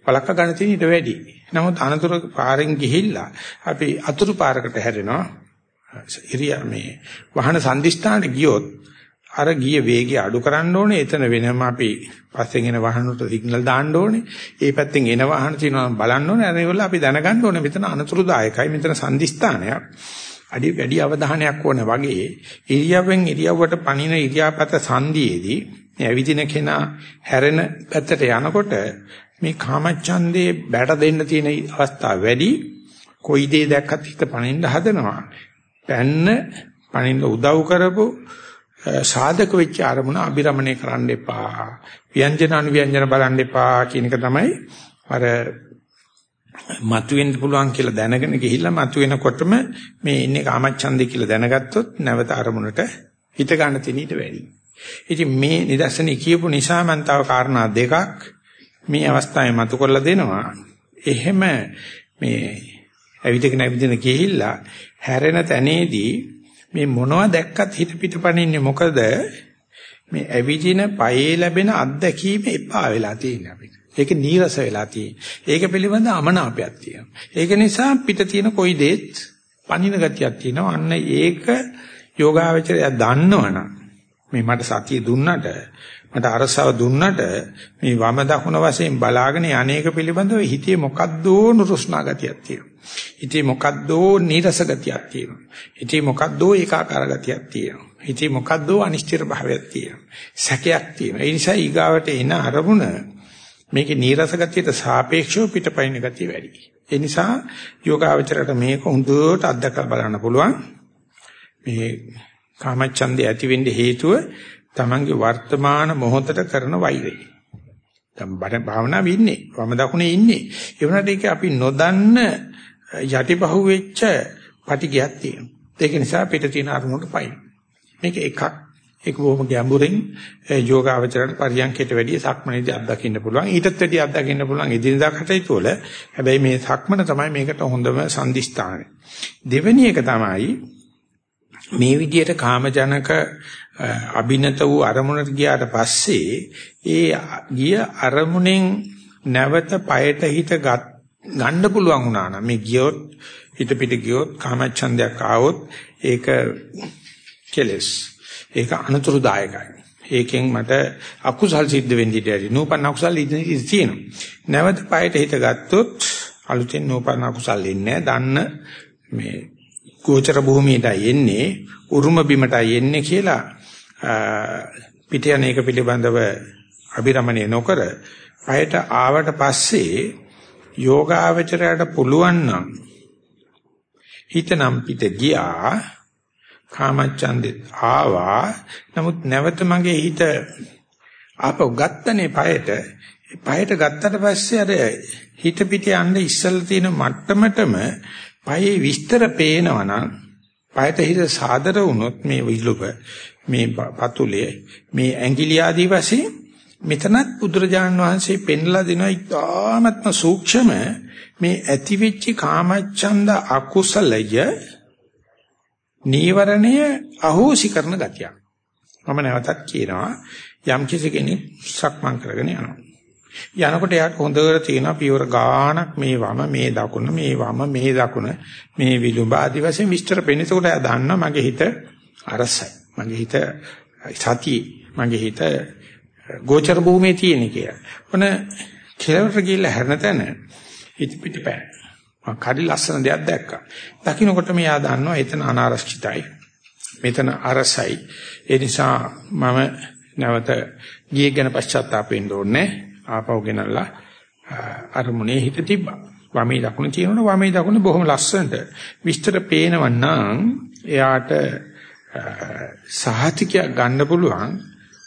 පලක්ක ගන්න තියෙන ඉඩ වැඩි. නමුත් අනතුරු පාරෙන් ගිහිල්ලා අපි අතුරු පාරකට හැරෙනවා. ඉරියා මේ වාහන සංදිස්ථානට ගියොත් අර ගිය වේගය අඩු කරන්න ඕනේ. එතන වෙනම අපි පස්සෙන් එන වාහන වලට සිග්නල් දාන්න ඕනේ. ඒ පැත්තෙන් එන වාහන තියෙනවා බලන්න ඕනේ. අර ඒවල අපි දැනගන්න ඕනේ මෙතන අනතුරුදායකයි. මෙතන සංදිස්ථානයක්. අඩි වැඩි අවධානයක් ඕන වගේ ඉරියව්වෙන් ඉරියව්වට පණින ඉරියාපත සංදියේදී ඇවිදින කෙනා හැරෙන පැත්තට යනකොට මේ කාමච්ඡන්දේ බැට දෙන්න තියෙන අවස්ථා වැඩි කොයි දේ දැක්කත් හිත පණින්න හදනවා පැන්න පණින්න උදව් කරපු සාධක වෙච්ච අරමුණ අභිරමණය කරන්න එපා. ව්‍යංජන අනුව්‍යංජන බලන්න එපා කියන එක තමයි අර මතුවෙන්න පුළුවන් කියලා දැනගෙන ගිහිල්ලා මතුවෙනකොටම මේ ඉන්නේ කාමච්ඡන්දේ කියලා දැනගත්තොත් නැවත අරමුණට හිත ගන්න තියෙන ඊට වැඩි. ඉතින් මේ නිදර්ශනේ කියපු නිසා මම තව කාරණා දෙකක් මේ අවස්ථාවේ මතු කරලා දෙනවා. එහෙම මේ ඇවිදගෙන ඇවිදින ගිහිල්ලා හැරෙන තැනේදී මේ මොනවද දැක්කත් හිත පිටපණින්නේ මොකද මේ ඇවිදින පයේ ලැබෙන අත්දැකීම එපා වෙලා තියෙන්නේ අපිට. ඒක නීරස වෙලා තියෙන්නේ. ඒක පිළිබඳ අමනාපයක් තියෙනවා. ඒක නිසා පිට තියෙන කොයි දෙයක් පණින ගතියක් තියෙනවා. අන්න ඒක යෝගාවචරය දන්නවනම් මේ මට සතිය දුන්නට මට අරසව දුන්නට මේ වම දකුණ වශයෙන් බලාගෙන අනේක පිළිබඳව හිතේ මොකද්දෝ නුරුස්නා ගතියක් තියෙනවා. හිතේ මොකද්දෝ නීරස ගතියක් තියෙනවා. හිතේ මොකද්දෝ ඒකාකාර ගතියක් තියෙනවා. හිතේ මොකද්දෝ අනිශ්චිත භාවයක් තියෙනවා. සැකයක් තියෙනවා. ඒ නිසා ඊගාවට එන අරමුණ මේකේ නීරස ගතියට සාපේක්ෂව පිටපයින් ගතිය වැඩි. ඒ නිසා යෝගාවචරයට මේක හොඳට අත්දකලා බලන්න පුළුවන්. මේ කාමච්ඡන්දේ ඇති වෙන්න හේතුව තමන්ගේ වර්තමාන මොහොතට කරන වෛරය. දැන් බණ භාවනාවේ ඉන්නේ. වම දකුණේ ඉන්නේ. ඒ වුණාට ඒක අපි නොදන්න යටිපහුව වෙච්ච පටිගයක් තියෙනවා. ඒක නිසා පිට තියෙන අරමුණට පයින්. මේක එකක් ඒක බොහොම ගැඹුරින් යෝගාවචරයට පරියන්කයට වැඩිය සක්මනේදී අත්දකින්න පුළුවන්. ඊටත් වැඩිය අත්දකින්න පුළුවන් එදිනදා කටයුතු වල. හැබැයි මේ සක්මන තමයි මේකට හොඳම සම්දිස්ථානය. දෙවෙනි එක තමයි මේ විදිහට කාමජනක අභිනත වූ අරමුණට ගියාට පස්සේ ඒ ගිය අරමුණෙන් නැවත পায়ට හිත ගන්න පුළුවන් වුණා නම් මේ ගියොත් හිත පිට ගියොත් කාමච්ඡන්දයක් ආවොත් ඒක කෙලස්. ඒක අනතුරුදායකයි. ඒකෙන් මට අකුසල් සිද්ධ වෙන්න ඉඩ ඇති. නූපන් අකුසල් ඉඳී තියෙනවා. නැවත পায়ට හිත ගත්තොත් අලුතෙන් නූපන් අකුසල් ඉන්නේ දන්න මේ ගෝචර භූමියටයි එන්නේ. උරුම බිමටයි එන්නේ කියලා පිට යන එක පිළිබඳව අභිරමණය නොකර පයට ආවට පස්සේ යෝගාවචරයට පුළුවන් නම් හිතනම් පිට ගියා කාමච්ඡන්දෙත් ආවා. නමුත් නැවත මගේ හිත ආපහු ගත්තනේ පයට. පයට ගත්තට පස්සේ අර හිත පිට යන්න ඉස්සල්ලා තියෙන මට්ටමටම පයේ විස්තර පේනවනම් පයට හිත සාදර වුණොත් මේ විලුප මේ පතුලේ මේ ඇඟිලි ආදී වශයෙන් මෙතනත් බුදුරජාණන් වහන්සේ පෙන්ලා දෙනවා ඉතාමත්ම සූක්ෂම මේ ඇතිවෙච්ච කාමච්ඡන්ද අකුසලය නීවරණය අහෝසි කරන ගතිය. මම නැවතත් කියනවා යම් කිසි කෙනෙක් සක්මන් කරගෙන යනවා. යනකොට යාට හොඳට තියෙනවා පියවර ගානක් මේ වම මේ දකුණ මේ වම මේ දකුණ මේ විලුඹ ආදි වශයෙන් විස්තර පෙන්නන. ඒකට එයා දන්නවා මගේ හිත අරසයි. මගේ හිත සතිය. මගේ හිත ගෝචර භූමියේ තියෙන කියලා. ඔන කෙලවර ගිහිල්ලා හැරෙන තැන හිත පිටපෑ. මම කඩි ලස්සන දෙයක් දැක්කා. දකින්නකොට මෙයා දන්නවා එතන අනාරක්ෂිතයි. මෙතන අරසයි. ඒ නිසා මම නැවත ගියේ ගැන පශ්චාත්තාප වෙන්න ඕනේ. ආපහු ගෙනල්ලා අරමුණේ හිත තිබ්බා. වමේ දකුණ තියෙනවනේ වමේ දකුණ බොහොම ලස්සනට විස්තර පේනවන්නම් එයාට සහතිකයක් ගන්න පුළුවන්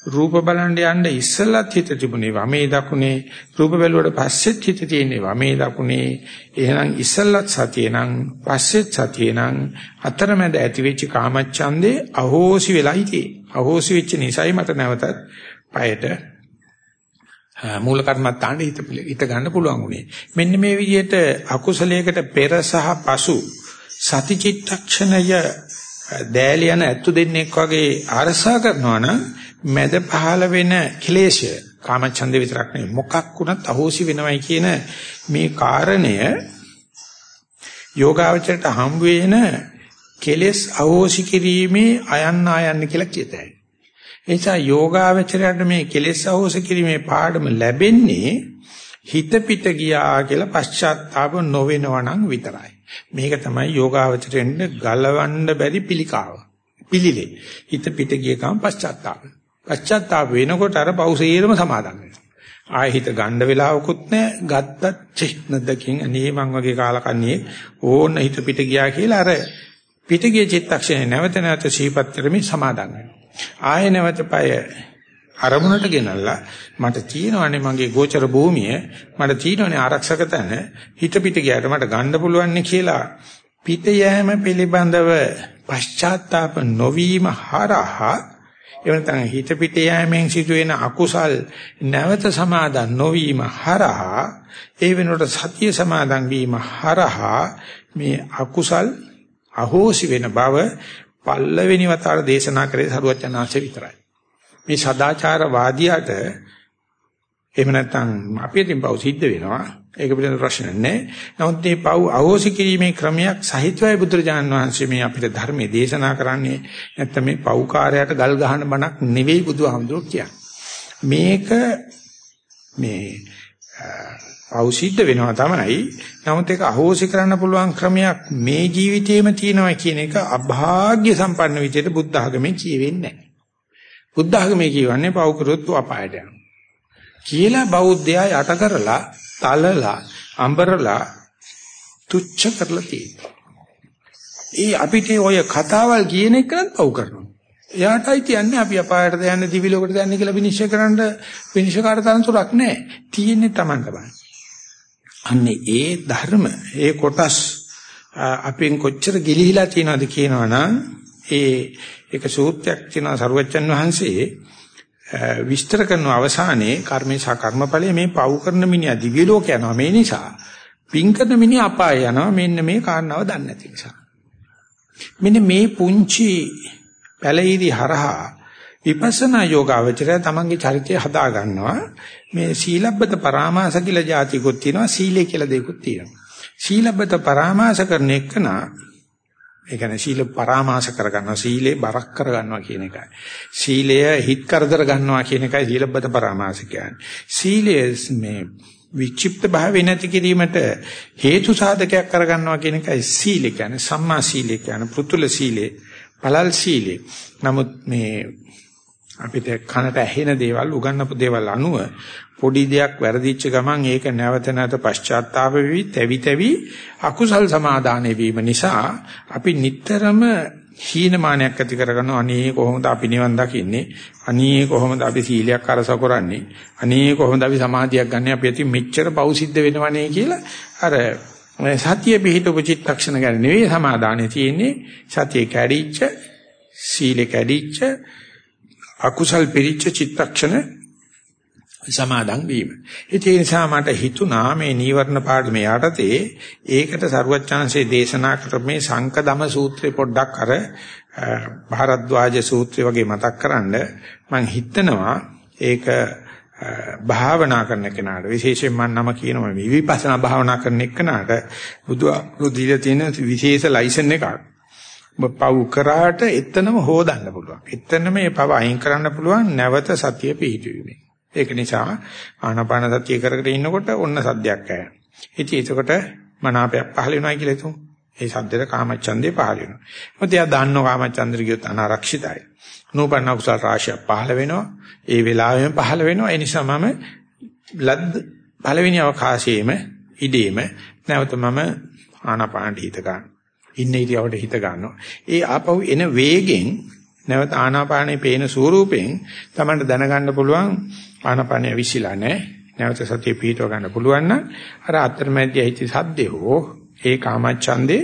රූප බලන්න යන්න ඉස්සෙල්ලත් හිත තිබුණේ වමේ දකුණේ රූප බැලුවට පස්සෙත් හිත තියෙන්නේ වමේ දකුණේ එහෙනම් ඉස්සෙල්ලත් සතිය නම් පස්සෙත් සතිය නම් අතරමැද ඇති වෙච්ච කාමච්ඡන්දේ අහෝසි වෙලයි තියෙන්නේ අහෝසි වෙච්ච නිසයි මට නැවතත් পায়ට මූල කර්මත්තාන්ට හිත හිත ගන්න පුළුවන් උනේ මෙන්න මේ විදිහට අකුසලයකට පෙර සහ පසු සතිචිත්තක්ෂණය දෑලියන ඇත්තු දෙන්නෙක් වගේ අරසා කරනවා නම් මැද පහළ වෙන ක්ලේශය කාමච්ඡන්දේ විතරක් නෙවෙයි මොකක් වුණත් අහෝසි වෙනවයි කියන මේ කාරණය යෝගාවචරයට හම් වෙන කෙලෙස් අහෝසි කිරීමේ අයන්න ආයන්න කියලා කියතයි. ඒ නිසා යෝගාවචරයට මේ කෙලෙස් අහෝසි කිරීමේ පාඩම ලැබෙන්නේ හිත පිට ගියා කියලා පශ්චාත්තාප නොවෙනවා නම් විතරයි. මේක තමයි යෝගාවචරයෙන් ගලවන්න බැරි පිළිකාව. පිළිලේ. හිත පිට ගිය ගමන් පශ්චාත්තාප. පශ්චාත්තාප වෙනකොට අර පෞසීරම සමාදන් වෙනවා. ආයෙ හිත ගන්න වෙලාවකුත් නැහැ. ගත්තත් චින්නදකින් අනේ මං වගේ කාලකන්ණියේ ඕන්න හිත පිට ගියා කියලා අර පිට ගිය චිත්තක්ෂණේ නැවත නැවත සිහිපත් කරමින් සමාදන් වෙනවා. ආයෙ නැවත පය අරමුණට ගෙනල්ලා මට තියෙනවනේ මගේ ගෝචර භූමිය මට තියෙනවනේ ආරක්ෂක තැන හිත පිට ගියාට මට ගන්න පුළුවන් කියලා පිට යෑම පිළිබඳව පශ්චාත්තාප නොවීම හරහා එහෙම නැත්නම් හිත පිට යෑමෙන් සිදුවෙන අකුසල් නැවත සමාදන් නොවීම හරහා ඒ වෙනුවට සතිය සමාදන් වීම හරහා මේ අකුසල් අහෝසි වෙන බව පල්ලවෙනි වතාවට දේශනා කරේ සරුවචනාංශ විතරයි. මේ සදාචාර වාදියාට එහෙම නැත්නම් අපි අතින් පව් සිද්ධ වෙනවා. ඒක පිළිබඳ ප්‍රශ්න නැහැ. නමුත් මේ පව් අවෝසි කිරීමේ ක්‍රමයක් සහිතවයි බුදුරජාණන් වහන්සේ මේ අපිට ධර්මයේ දේශනා කරන්නේ. නැත්නම් මේ පව්කාරයට ගල් ගහන බණක් නෙවෙයි බුදුහාමුදුරුවෝ කියන්නේ. මේක මේ පව් සිද්ධ වෙනවා තමයි. නමුත් ඒක අහෝසි කරන්න පුළුවන් ක්‍රමයක් මේ ජීවිතේම තියෙනවා කියන එක අභාග්‍ය සම්පන්න විදිහට බුද්ධ ආගමේ කියවෙන්නේ නැහැ. බුද්ධ ආගමේ කියවන්නේ පව් කරොත් අපායට යනවා. කියලා බෞද්ධයා යට කරලා තලලා අඹරලා තුච්ච කරලා තියෙනවා. ඒ අපිට ඔය කතාවල් කියන එක නම් පව් කරනවා. එයාටයි කියන්නේ අපි අපායට යන්නේ දිවි ලෝකෙට යන්නේ කියලා විනිශ්චය කරන්න විනිශ්චයකාර තනතුරක් නැහැ. තියෙන්නේ Taman තමයි. අන්නේ ඒ ධර්ම ඒ කොටස් අපෙන් කොච්චර ගිලිහිලා තියෙනවද කියනවනම් ඒ එක සූත්‍රයක් තියෙනවා සරුවච්චන් වහන්සේ විස්තර කරන අවසානයේ කර්මේ සහ කර්මඵලයේ මේ පව් කරන මිනිහා දිව්‍ය ලෝක යනවා. මේ නිසා පින් කරන මිනිහා අපාය යනවා. මෙන්න මේ කාරණාව දන්නේ නැති නිසා. මෙන්න මේ පුංචි පැලිරි හරහා විපස්සනා යෝගාවචරය තමන්ගේ චරිතය හදා ගන්නවා. මේ සීලබ්බත පරාමාස කියලා જાතිකුත් තියෙනවා. සීලය කියලා දෙකුත් තියෙනවා. සීලබ්බත පරාමාස කරන එකනා ඒ කියන්නේ සීල පරාමාස කර ගන්නවා සීලේ බරක් කර ගන්නවා කියන එකයි. සීලය හිත් කරදර ගන්නවා කියන එකයි සීලබ්බත පරාමාස කියන්නේ. සීලය මේ විචිප්ත භාවය නැති කිරීමට හේතු සාධකයක් කර ගන්නවා කියන එකයි සීල කියන්නේ. සම්මා සීලය කියන්නේ පුතුල සීලේ, පළල් සීලේ. නමුත් මේ අපිට කනට ඇහෙන දේවල් උගන්නපු දේවල් අනුව පොඩි දෙයක් වැරදිච්ච ගමන් ඒක නැවත නැවත පශ්චාත්තාප වෙවි තැවි තැවි අකුසල් සමාදානෙ වීම නිසා අපි නිටතරම හීනමානයක් ඇති කරගන්නවා. අනේ කොහොමද අපි නිවන් දකින්නේ? අනේ කොහොමද අපි සීලයක් අරස කරන්නේ? අනේ කොහොමද අපි සමාධියක් ගන්න? අපි ඇති මෙච්චර පව් සිද්ධ වෙනවනේ කියලා අර සතිය පිහිටපු චිත්තක්ෂණ ගැන නෙවෙයි සමාදානෙ තියෙන්නේ. සතිය කැඩිච්ච සීලෙ කැඩිච්ච අකුසල් පිරිච්ච චිත්තක්ෂණ සමාදන් වීම. ඒ නිසා මට හිතුණා මේ නීවරණ පාඩමේ යටතේ ඒකට සරුවච්චාන්සේ දේශනා කර මේ සංකදම සූත්‍රේ පොඩ්ඩක් අර භාරද්වාජ සූත්‍රය වගේ මතක් කරන්ඩ මම හිතනවා ඒක භාවනා කරන කෙනාට විශේෂයෙන් මම නම කියනවා විවිපස්සනා භාවනා කරන එක්කනට බුදුහාමුදුරු දීලා තියෙන විශේෂ ලයිසන් එකක්. ඔබ පව් කරාට එතනම හොදන්න පුළුවන්. එතනම මේ පව අයින් කරන්න පුළුවන් නැවත සතිය පිහිටුවීමේ. ඒක නිසා ආනාපාන සතිය කරගෙන ඉන්නකොට ඔන්න සද්දයක් ඇහෙනවා. ඉතින් ඒකට මනාපයක් පහළ වෙනවා කියලා හිතමු. ඒ සද්දෙට කාමච්ඡන්දේ පහළ වෙනවා. මොකද එයා දන්නව කාමච්ඡන්දර කියොත් අනාරක්ෂිතයි. නූපන්න කුසල රාශිය පහළ වෙනවා. ඒ වෙලාවෙම පහළ වෙනවා. ඒ නිසා මම ලද්ද පළවෙනි අවකාශයේම ඉදීම නැවත මම ආනාපානට හිත ගන්න. ඉන්න ඉරියවට හිත ගන්නවා. ඒ ආපහු එන වේගෙන් නැවත ආනාපානයේ පේන ස්වරූපයෙන් තමයි දැනගන්න පුළුවන් ආනාපානය විසිලා නැහැ. නැවත සතිය පිහිටව ගන්න පුළුවන් නම් අර අතරමැදි ඇහිච්ච සද්දේ හෝ ඒ කාමච්ඡන්දේ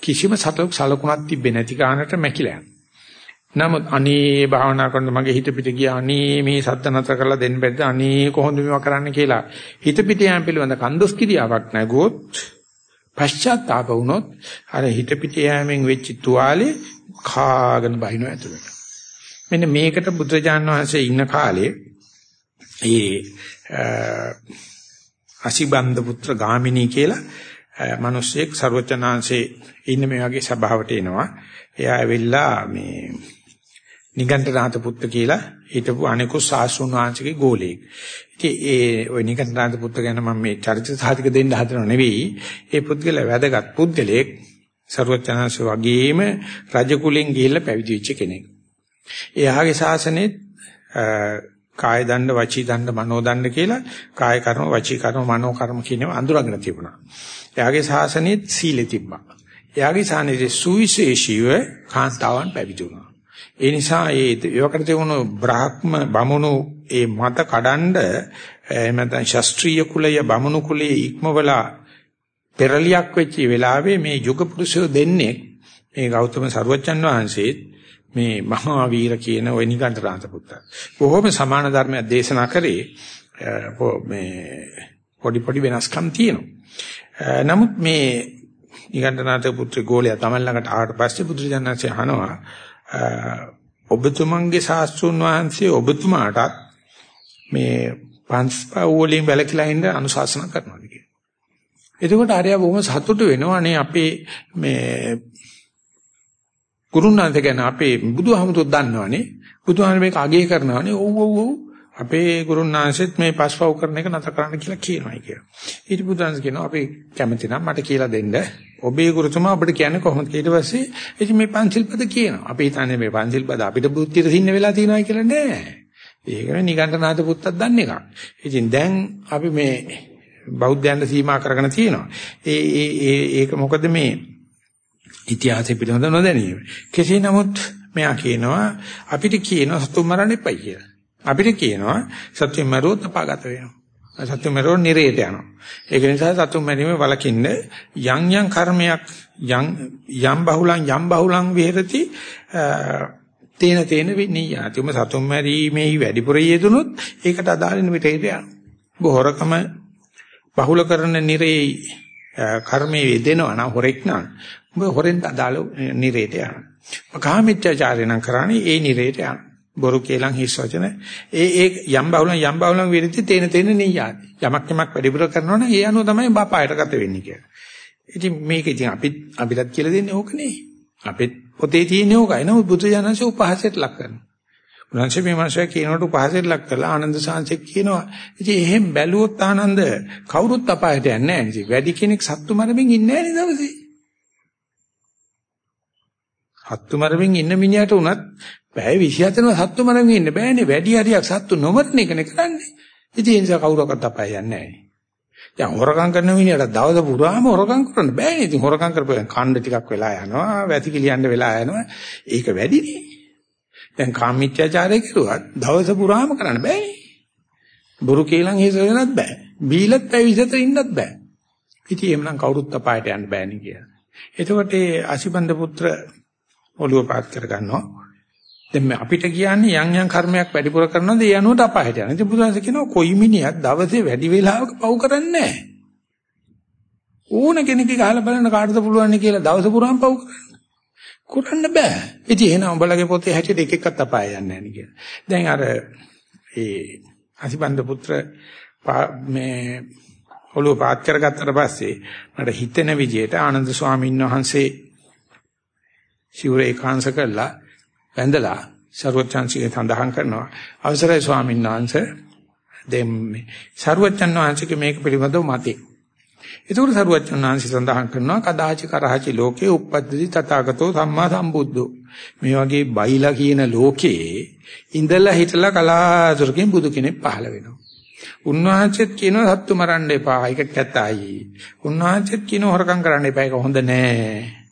කිසිම සතක් සලකුණක් තිබෙන්නේ නැති කාණට මැකිලා නමුත් අනේ භාවනා කරනකොට මගේ හිත පිට ගියා අනේ මේ සද්ද නතර කරලා දෙන්න බැරිද අනේ කොහොමද මේවා කරන්න කියලා හිත පිට යෑම පිළිබඳ කන්දොස් කිරියාවක් නැගුවොත් පශ්චාත්තාප වුණොත් අර හිත පිට යෑමෙන් වෙච්ච තුවාලේ කාගෙන බහිනව ඇතුළට මෙන්න මේකට බුදුරජාණන් වහන්සේ ඉන්න කාලේ ඒ අසිබන්ද පුත්‍ර ගාමිණී කියලා මිනිස්සෙක් ਸਰවචනාංශේ ඉන්න මේ වගේ සභාවට එනවා. එයා ඇවිල්ලා මේ නිගණ්ඨනාත පුත්‍ර කියලා හිටපු අනිකු සාස්ෘණ වංශිකේ ගෝලෙක්. ඉතින් ඒ ඔය නිගණ්ඨනාත පුත්‍ර ගැන මම මේ චරිත සාහිතික දෙන්න හදනව නෙවෙයි. ඒ පුද්ගලයා වැදගත් පුද්ගලෙක්. ਸਰවචනාංශ වගේම රජ කුලෙන් ගිහිල්ලා පැවිදි වෙච්ච කෙනෙක්. එයාගේ ශාසනයේ කාය දණ්ඩ වචී දණ්ඩ මනෝ දණ්ඩ කියලා කාය කර්ම වචී කර්ම මනෝ කර්ම කියනවා අඳුරගෙන තිබුණා. එයාගේ ශාසනයේ සීලෙ තිබ්බා. එයාගේ ශාසනයේ සුවිශේෂීව කාන්තාවන් පැවිදුණා. ඒ නිසා ඒ ඒවකට තිබුණු බ්‍රාහ්ම බමුණු ඒ මත කඩන්ඩ එහෙම නැත්නම් ශාස්ත්‍රීය කුලය බමුණු කුලයේ ඉක්මවලා පෙරලියක් වෙච්ච වෙලාවේ මේ යුග පුරුෂයෝ දෙන්නේ මේ ගෞතම සරුවච්චන් වහන්සේත් මේ මහා වීර කියන ওই නිගණ්ඨනාත පුත්තා. බොහොම සමාන ධර්මයක් දේශනා කරේ මේ පොඩි පොඩි වෙනස්කම් තියෙනවා. නමුත් මේ නිගණ්ඨනාත පුත්‍ර ගෝලයා තමයි ළඟට ආවට පස්සේ බුදුරජාණන්සේ අහනවා ඔබතුමන්ගේ ශාස්ත්‍රුන් වහන්සේ ඔබතුමාට මේ පංචපව වලින් වැළකීලා ඉන්න අනුශාසනා කරනවා කියලා. එතකොට ආර්ය බොහොම සතුටු වෙනවානේ අපේ මේ ගුරුනාන්ත ගැන අපේ බුදුහාමුදුරුවෝ දන්නවනේ. බුදුහාම මේක අගය කරනවනේ. ඔව් ඔව් ඔව්. අපේ ගුරුනාන්සෙත් මේ පස්පව් කරන එක නැතර කරන්න කියලා කියනවා කියලා. ඊට බුදුන්ස් කියනවා අපි කැමති නම් මට කියලා දෙන්න. ඔබේ ගුරුතුමා අපිට කියන්නේ කොහොමද ඊට පස්සේ ඉතින් මේ පන්සිල් පද කියනවා. අපි හිතන්නේ මේ පන්සිල් පද අපිට බුද්ධියට සින්න වෙලා තියෙනවා කියලා නෑ. ඒක නිගණ්ඨනාථ පුත්තක් දන්න එකක්. ඉතින් දැන් අපි මේ බෞද්ධයන්ට සීමා කරගෙන තියෙනවා. ඒ ඒ ඒක මොකද මේ ඉතිහාසය පිළිබඳව නොදැනීම. කෙසේ නමුත් මෙයා කියනවා අපිට කියනවා සතුන් මරන්න එපයි කියලා. අපිට කියනවා සතුන් මරුවොත් අපාගත වෙනවා. සතුන් මැරුවොත් නිරේට යනවා. ඒක නිසා සතුන් මැරීමේ වලකින්න යම් යම් කර්මයක් යම් යම් බහුලං යම් බහුලං විහෙරති තේන තේන විනීයාති. උම සතුන් මැරීමේ වැඩිපුර යෙදුනොත් ඒකට අදාළ නිමිතේට යනවා. බොහොරකම බහුල කරන නිරේ කර්මයේ යෙදෙනවා නම් හොරෙක් නම් උඹ හොරෙන් අදාළ නිරේට යනවා. කාමීත්‍යචාරය නම් කරන්නේ ඒ නිරේට යනවා. බොරු කේලම් හිස් වචන ඒ ඒ යම් බහුලම් යම් බහුලම් විරිති තේන තේන නියාති. යමක් යමක් වැඩිපුර කරනවා නම් ඒ අනුව තමයි බපායට ගත වෙන්නේ කියලා. ඉතින් මේක ඉතින් අපි අපිටත් කියලා දෙන්නේ ඕකනේ. අපිත් පොතේ තියෙන්නේ ඕකයි. නමුත් බුදු ජානසෝ උපහාසයට ලක් කරනවා. උන්වහන්සේ මේ මාසය කියනකොට උපහාසයට ලක් කළා ආනන්ද සාංශේ කියනවා. ඉතින් එහෙන් බැලුවොත් ආනන්ද කවුරුත් අපායට යන්නේ නැහැ නේද? වැඩි කෙනෙක් සත්තු මරමින් ඉන්නේ නැහැ නේද දවසේ? සත්තු මරමින් ඉන්න මිනිහට උනත් පැය 27ම සත්තු මරමින් ඉන්න බෑනේ. වැඩි හරියක් සත්තු නොමරන එකනේ කරන්නේ. ඉතින් ඒ නිසා කවුරක්වත් අපාය යන්නේ නැහැ. දැන් හොරකම් කරන මිනිහට දවස පුරාම හොරකම් කරන්න බෑනේ. ඉතින් හොරකම් කරපුවා කණ්ඩ ටිකක් වෙලා යනවා, වැතිකිලියන්න වෙලා යනවා. ඒක වැඩිනේ. දැන් කාමීත්‍යාචාරය කරුවත් දවස පුරාම කරන්න බෑනේ. බොරු කේලම් හේස වෙනත් බෑ. බීලත් පැය 24 ඉන්නත් බෑ. ඉතින් එhmenan කවුරුත් අපායට යන්න බෑනේ කියලා. එතකොට ඒ අසිබන්ද පුත්‍ර ඔළුව පාත් කර ගන්නවා. දැන් අපිට කියන්නේ යම් යම් කර්මයක් වැඩිපුර කරනවාද ඒ අනුවට අපායට යනවා. ඉතින් බුදුහාම කියනවා කොයි මිනිහක් දවසේ වැඩි වෙලාවක පව් කරන්නේ නැහැ. ඕන කෙනෙක් ගහලා බලන්න කාටද පුළුවන් කියලා දවස පුරාම පව් කරන්න. කරන්න බෑ. ඉතින් එහෙනම් උඹලගේ පොතේ හැටියට එක එකක් අපාය යන්නේ නැහැ කියලා. දැන් අර ඒ අසිබන්ද පුත්‍ර මේ ඔළුව පාත් කරගත්තට පස්සේ මට හිතෙන විදිහට ආනන්ද ස්වාමීන් වහන්සේ සිවුර ඒකාංශ කරලා වැඳලා ਸਰවඥාන්සිගේ සඳහන් කරනවා. අවසරයි ස්වාමීන් වහන්සේ. දෙම්මේ ਸਰවඥාන් වහන්සේගේ මේක පිළිබඳව මතේ ඒතකොට ਸਰවඥාන් වහන්සේ සඳහන් කරනවා කදාචි කරහචි ලෝකේ උප්පද්දති තථාගතෝ සම්මා සම්බුද්ධෝ. මේ වගේ බයිලා කියන ලෝකේ ඉඳලා හිටලා කලාතුරකින් බුදු කෙනෙක් පහළ වෙනවා. උන්වහන්සේත් කියනවා සත්තු මරන්න එපා ඒක කැතයි උන්වහන්සේත් කියනවා හොරකම් කරන්න එපා ඒක හොඳ නෑ.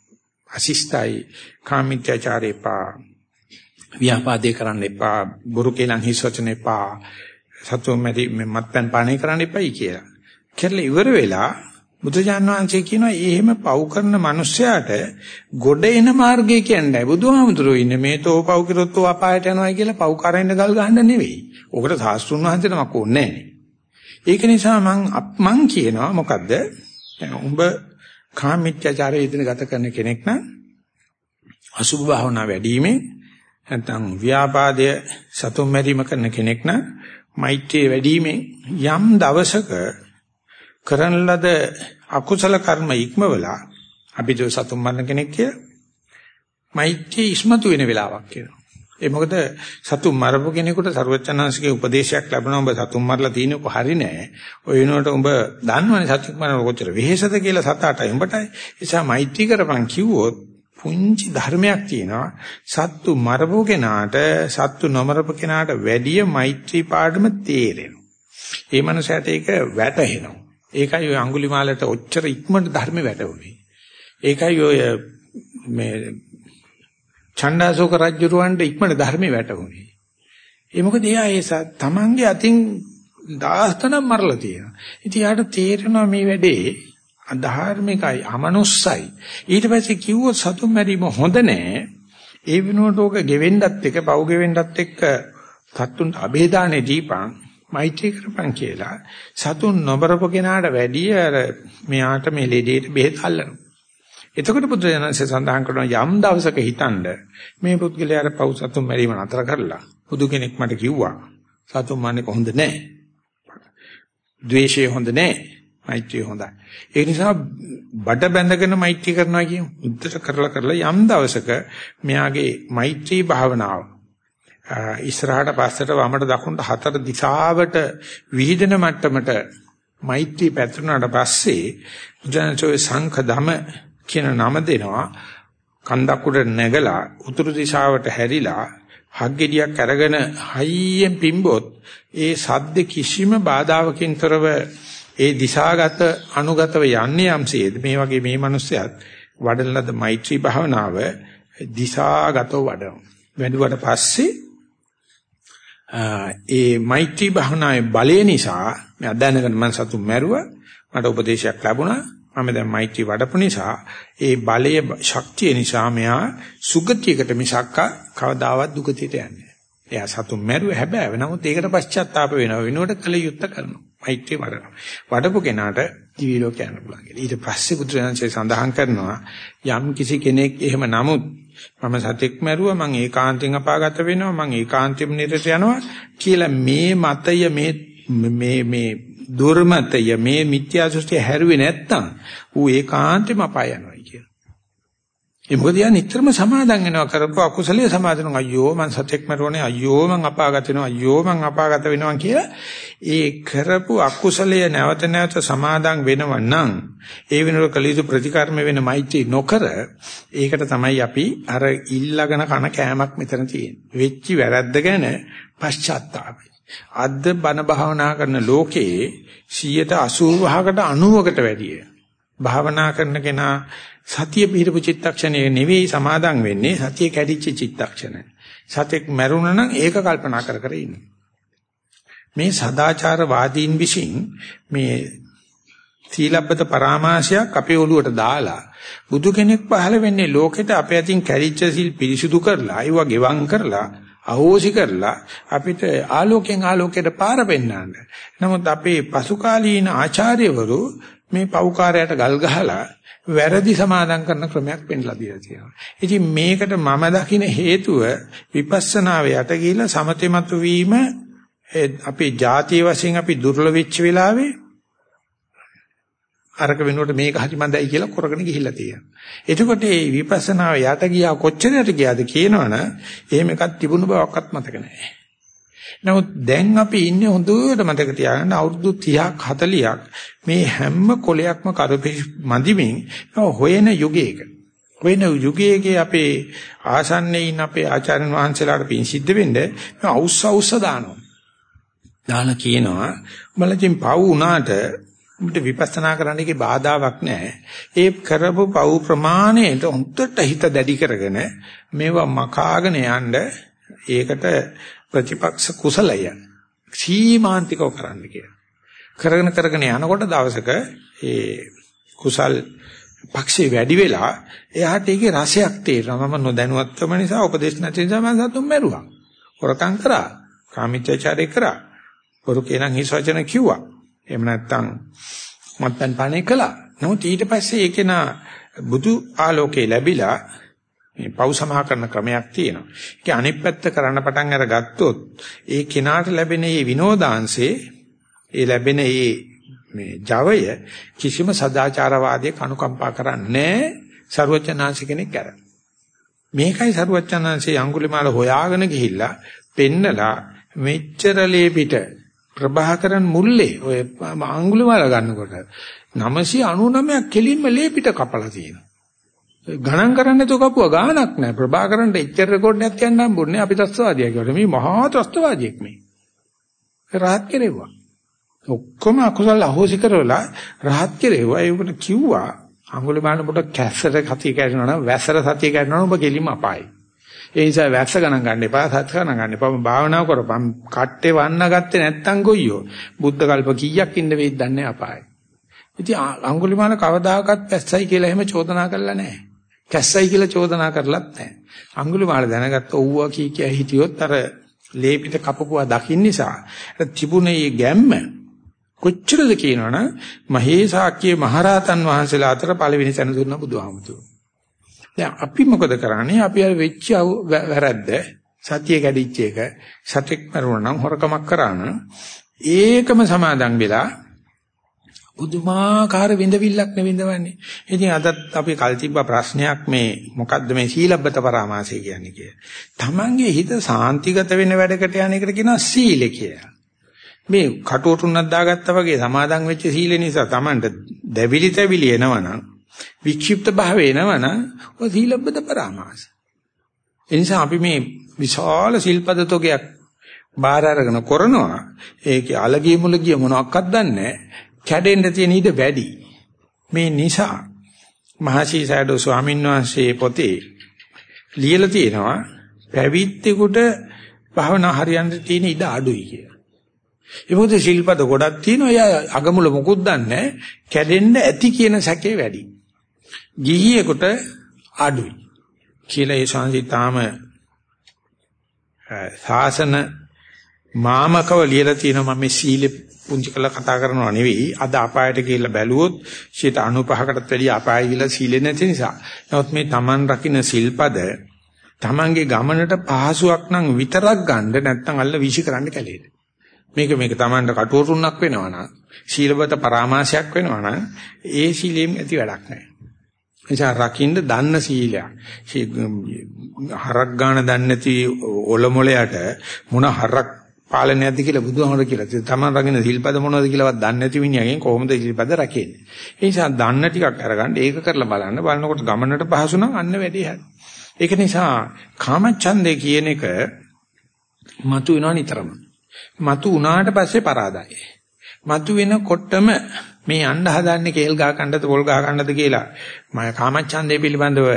අසිෂ්ඨයි. කාමීත්‍යචාරේපා. ව්‍යාපාදේ කරන්න එපා බුරු කේලම් හිස් වචන එපා සතුම් මැදි මත්පැන් පානය කරන්න එපයි කියලා. කියලා ඉවර වෙලා බුදුජාන විශ්වංශය කියනවා එහෙම පව් කරන මිනිස්සයාට ගොඩ එන මාර්ගය කියන්නේ බුදුහාමුදුරුවෝ ඉන්නේ මේ තෝ පව් කිරොත් තෝ අපායට යනවා කියලා පව් කරෙන්න ගල් ගහන්න නෙවෙයි. ඔකට සාස්ත්‍රුන් වහන්සේට මක් ඕනේ ඒක නිසා මං මං කියනවා මොකද්ද? උඹ කාමීත්‍යචාරයේ ඉදින ගත කරන කෙනෙක් නම් අසුභ භාවනා වැඩිීමෙන් නැත්නම් ව්‍යාපාදය සතුම් මැරීම කරන කෙනෙක් නම් මෛත්‍රිය වැඩිමෙන් යම් දවසක කරන ලද අකුසල කර්ම ඉක්මවලා අපි දෝ සතුම් මරන කෙනෙක් කියලා මෛත්‍රිය ඉස්මතු වෙන වෙලාවක් කියනවා. ඒ මොකද සතුම් මරපු කෙනෙකුට ਸਰවචනංශගේ උපදේශයක් ලැබුණා උඹ සතුම් මරලා තියෙනක හරි නෑ. ඔය වෙනුවට උඹ දන්නවනේ සතුම් මරන කොච්චර වෙහෙසද කියලා සතාටයි උඹටයි. ඒ නිසා මෛත්‍රී කරපන් කිව්වොත් පුංචි ධර්මයක් තියෙනවා සත්තු මරපු කෙනාට සත්තු නොමරපු කෙනාට වැඩිය මෛත්‍රී පාඩම තේරෙනවා. ඒ මනසට ඒක වැටහෙනවා. ඒකයි ඔය අඟුලිමාලට ඔච්චර ඉක්මනට ධර්ම වැටුනේ. ඒකයි ඔය මේ චණ්ඩාසෝක රජුරවන්ට ඉක්මනට ධර්ම වැටුනේ. ඒ මොකද එයා ඒ තමන්ගේ අතින් දහස් ගණන් මරලා තියෙනවා. ඉතින් යාට තේරෙනවා මේ වැඩේ අධාර්මිකයි අමනුස්සයි ඊට පස්සේ කිව්වොත් සතුන් මැරීම හොඳ නෑ ඒ වෙනුවට ඕක ගෙවෙන්නත් එක පව් ගෙවෙන්නත් එක්ක සතුන් અભේදානේ දීපං මෛත්‍රී කරපන් කියලා සතුන් නොබරපු කෙනාට වැඩිය අර මෙයාට මේ ලෙඩේට බෙහෙත් අල්ලනවා එතකොට බුදුරජාණන්සේ සඳහන් කරනවා යම් දවසක හිතනද මේ පුද්ගලයාට පව් සතුන් මැරීම නතර කරලා බුදු කෙනෙක් මට කිව්වා සතුන් මන්නේ කොහොඳ නෑ ද්වේෂය හොඳ නෑ මෛත්‍රිය හොඳයි. ඒ නිසා බඩ බැඳගෙන මෛත්‍රී කරනවා කියමු. උත්තර කරලා කරලා යම් දවසක මෙයාගේ මෛත්‍රී භාවනාව ඉස්සරහට පස්සට වමට දකුණට හතර දිශාවට විහිදෙන මට්ටමට මෛත්‍රී පැතුනට පස්සේ බුදුන්සෝේ සංඛ ධම කියන නම දෙනවා. කන්දක් උඩ නැගලා උතුරු දිශාවට හැරිලා හග්ගෙඩියක් අරගෙන හයියෙන් පිම්බොත් ඒ සද්ද කිසිම බාධාවකින් තොරව ඒ දිශාගත අනුගතව යන්නේ යම්සේද මේ වගේ මේ මිනිස්සයත් වඩන ලද මෛත්‍රී භාවනාව දිශාගතව වඩන. වැඩුවට පස්සේ ඒ මෛත්‍රී භාවනාවේ බලය නිසා මම දැනගෙන මම සතුන් මැරුවා මට උපදේශයක් ලැබුණා මම දැන් මෛත්‍රී වඩපු නිසා ඒ බලයේ ශක්තිය නිසා මෙයා සුගතියකට මිසක්ක කවදාවත් දුගතියට යන්නේ එයා සතුන් මැරුවේ හැබැයි නමුත් ඒකට පශ්චාත්තාප වෙනවා. වෙනුවට කල යුත්තේ කරනවා. මෛත්‍රී වඩනවා. වඩපු කෙනාට දිවි ලෝක යන්න පුළුවන් කියලා. ඊට පස්සේ බුදුරජාණන්සේ සඳහන් කරනවා යම් කිසි කෙනෙක් එහෙම නමුත් මම සතෙක් මැරුවා මං ඒකාන්තයෙන් අපාගත වෙනවා මං ඒකාන්තයෙන් නිරට යනවා කියලා මේ මතය මේ මේ මේ දුර්මතය මේ මිත්‍යා දෘෂ්ටිය හැරුවේ නැත්තම් ඌ ඒකාන්තෙම අපාය යනවා කියලා. ඒ මොකද යා නිතරම සමාදම් වෙනවා කරපු අකුසලයේ සමාදම් අයියෝ මං සත්‍යක් මරුවනේ. අයියෝ මං අපාගත වෙනවා. අයියෝ මං අපාගත වෙනවා කියලා ඒ කරපු අකුසලයේ නැවත නැවත සමාදම් වෙනව නම් ඒ වෙනුවට කළ යුතු ප්‍රතිකර්ම වෙන මෛත්‍රී නොකර ඒකට තමයි අපි අර ඉල්ලගෙන කන කෑමක් මෙතන තියෙන්නේ. වෙච්චි වැරද්ද ගැන පශ්චාත්තාපය. අද බණ භාවනා කරන ලෝකයේ 180කට 90කට වැඩිය භාවනා කරන කෙනා සතිය පිහිටපු චිත්තක්ෂණය නෙවෙයි සමාදම් වෙන්නේ සතිය කැඩිච්ච චිත්තක්ෂණ. සතෙක් මැරුණා නම් ඒක කල්පනා කර කර ඉන්නේ. මේ සදාචාරවාදීන් විසින් මේ සීලබ්බත පරාමාසයක් අපේ ඔළුවට දාලා බුදු කෙනෙක් පහළ වෙන්නේ ලෝකෙට අපේ අතින් කැඩිච්ච සිල් පිරිසුදු කරලා අයව ගෙවම් කරලා අහෝසි කරලා අපිට ආලෝකයෙන් ආලෝකයට පාර පෙන්නන්න. නමුත් අපේ පසුකාලීන ආචාර්යවරු මේ පෞකාරයට ගල් ගහලා වැරදි සමාදම් කරන ක්‍රමයක් පෙන්ලා දීලා තියෙනවා. ඉතින් මේකට මම දකින හේතුව විපස්සනාව යට ගිහිලා සමතෙමතු වීම අපේ ಜಾතිය වශයෙන් අපි දුර්වල වෙච්ච වෙලාවේ අරක වෙනුවට මේක හරි මන්දයි කියලා කරගෙන ගිහිල්ලා තියෙනවා. එතකොට මේ විපස්සනාව යට ගියා කොච්චරට ගියාද කියනවනම් එහෙම එකක් තිබුණු බවක්වත් මතක නැහැ. නමුත් දැන් අපි ඉන්නේ හොඳට මතක තියාගන්න අවුරුදු 30ක් 40ක් මේ හැම කොලයක්ම කරපේ මදිමින් හොයන යුගයක. හොයන යුගයේ අපේ ආසන්නයේ ඉන්න අපේ ආචාර්යන් වහන්සේලාට පින් සිද්ධ වෙන්නේ අවුස්ස අවුස්ස දානවා. දාලා කියනවා උඹලකින් පව් වුණාට උඹට විපස්සනා කරන්න එකේ බාධාවක් නැහැ. ඒ කරපු පව් ප්‍රමාණයට හොඳට හිත දැඩි කරගෙන මේවා මකාගෙන යන්න ඒකට ප්‍රතිපක්ෂ කුසලය සීමාන්තිකව කරන්න කියලා. කරගෙන කරගෙන යනකොට දවසක ඒ කුසල් පක්ෂේ වැඩි වෙලා එයාට ඒකේ රසයක් තේරෙනවා. මම නොදැනුවත්කම නිසා උපදේශ නැති නිසා මම සතුන් මැරුවා. හොරකම් කරා. කාමීත්‍යචාරය කරා. පොරු කෙනන් හිස් වචන කිව්වා. එහෙම නැත්නම් මත්පැන් පානය කළා. නමුත් ඊට පස්සේ ඒකේන බුදු ආලෝකේ ලැබිලා මේ පව් සමා කරන ක්‍රමයක් තියෙනවා. ඒක අනිත් පැත්ත කරන්න පටන් අරගත්තොත් ඒ කෙනාට ලැබෙන මේ විනෝදාංශේ ඒ ලැබෙන මේ මේ ජවය කිසිම සදාචාරවාදී කනුකම්පා කරන්නේ සරුවචනාංශ කෙනෙක් කර. මේකයි සරුවචනාංශේ අඟුලිමාල හොයාගෙන ගිහිල්ලා පෙන්නලා මෙච්චර ලේ පිට ප්‍රභාකරන් මුල්ලේ ඔය අඟුලිමාල ගන්නකොට 999ක් කෙලින්ම ලේපිට කපලා තියෙනවා. ගණන් කරන්න නැතුව කපුවා ගානක් නැහැ. ප්‍රභාකරන්ට එච්චර රෙකෝඩ් එකක් කියන්න හම්බුනේ අපි ත්‍ස්තවාදියා කියලා. මේ මහා ත්‍ස්තවාදියෙක් මේ. රහත් කෙරෙව්වා. ඔක්කොම අකුසල අහෝසි කරවලා රහත් කෙරෙව්වා. ඒකට කිව්වා අඟුලිමාල පොඩ කැස්සට සතිය කැඩෙනවා නම් වැසර සතිය කැඩෙනවා නම් ඔබ කෙලිම අපායි. ඒ නිසා වැස්ස ගණන් ගන්න එපා සත් ගණන් ගන්න එපා. භාවනාව කරපම් කට්ටේ වන්න ගත්තේ නැත්තම් ගොයියෝ. බුද්ධ කල්ප කීයක් ඉන්න වෙයිද දන්නේ අපායි. ඉතින් අඟුලිමාල කවදාකවත් වැස්සයි කියලා එහෙම චෝදනා කරලා නැහැ. කැස්සයි කියලා චෝදනා කරලත් නැහැ. අඟුලිමාල දැනගත්ත ඔව්වා කී කිය හිටියොත් අර ලේපිට කපපුවා දකින්න නිසා තිබුණේ ගැම්ම කොච්චරද කියනවනම් මහේසාක්‍ය මහරහතන් වහන්සේලා අතර පළවෙනි තැන දුන්න බුදුහාමුදුරුවෝ. දැන් අපි මොකද කරන්නේ? අපි අර වෙච්ච වැරද්ද සතිය කැඩිච්ච එක සතෙක් මරුණා නම් හොරකමක් කරා නම් ඒකම සමාදන් වෙලා බුදුමාකාර විඳවිල්ලක් නෙවිඳවන්නේ. ඉතින් අදත් අපි කල් තිබ්බ ප්‍රශ්නයක් මේ මොකද්ද මේ සීලබ්බත පරාමාසය කියන්නේ කියලා. Tamange හිත සාන්තිගත වෙන වැඩකට යන එකට කියනවා සීල කියලා. මේ කටුවටුන්නක් දාගත්තා වගේ සමාදන් වෙච්ච සීල නිසා Tamanට දැවිලි තැවිලි එනවනම් වික්ෂිප්ත භාවය එනවනම් ඔය සීලබ්බත පරාමාස. ඒ නිසා අපි මේ විශාල සිල්පද තොගයක් බාහිර අරගෙන කරනවා ඒකේ අලගිය මුලගිය මොනවත් දන්නේ කැඩෙන්න තියෙන ඉඩ වැඩි. මේ නිසා මහසී සයඩෝ ස්වාමීන් වහන්සේ පොතේ ලියලා තියෙනවා පැවිද්දෙකුට භාවනා හරියන්න තියෙන ඉඩ අඩුයි කියලා. ඒ මොකද ශිල්පද ගොඩක් තියෙනවා. එයා අගමුල මොකුත් දන්නේ කැඩෙන්න ඇති කියන සැකේ වැඩි. ගිහියෙකුට අඩුයි. කියලා ඒ සංසිතාම සාසන මාමකව ලියලා තියෙනවා මම මේ සීලෙ පුංචි කළා කතා කරනවා නෙවෙයි අද අපායට ගිහිල්ලා බැලුවොත් 95කටත් වැඩිය අපාය ගිහිල්ලා සීලෙ නැති නිසා. නමුත් මේ Taman රකින්න සිල්පද Tamanගේ ගමනට පහසුවක් නම් විතරක් ගන්න නැත්නම් අල්ල විශ් කරන්න කැලේට. මේක මේක Tamanට කටුවරුණක් වෙනවා නම් සීලබත පරාමාසයක් වෙනවා නම් ඒ සීලෙම ඇති වැඩක් නැහැ. නිසා රකින්න දන්න සීලයක්. හරක් ගාන දන්නේ නැති ඔලොමොලයට මොන හරක් පාලනයක්ද කියලා බුදුහාමර කියලා. තමන් රකින්න සිල්පද මොනවද කියලාවත් දන්නේ නැති මිනිහගෙන් කොහොමද සිල්පද රකින්නේ. ඒ නිසා දන්න ටිකක් අරගන්න ඒක කරලා බලන්න. බලනකොට ගමනට පහසු නම් අන්න වැඩේ හරි. ඒක නිසා කාමච්ඡන්දේ කියන එක මතු වෙනවා නිතරම. මතු වුණාට පස්සේ පරාදයි. මතු වෙනකොටම මේ යන්න හදන්නේ කේල් ගහ කන්නද පොල් ගහ කන්නද කියලා මම කාමච්ඡන්දේ පිළිබඳව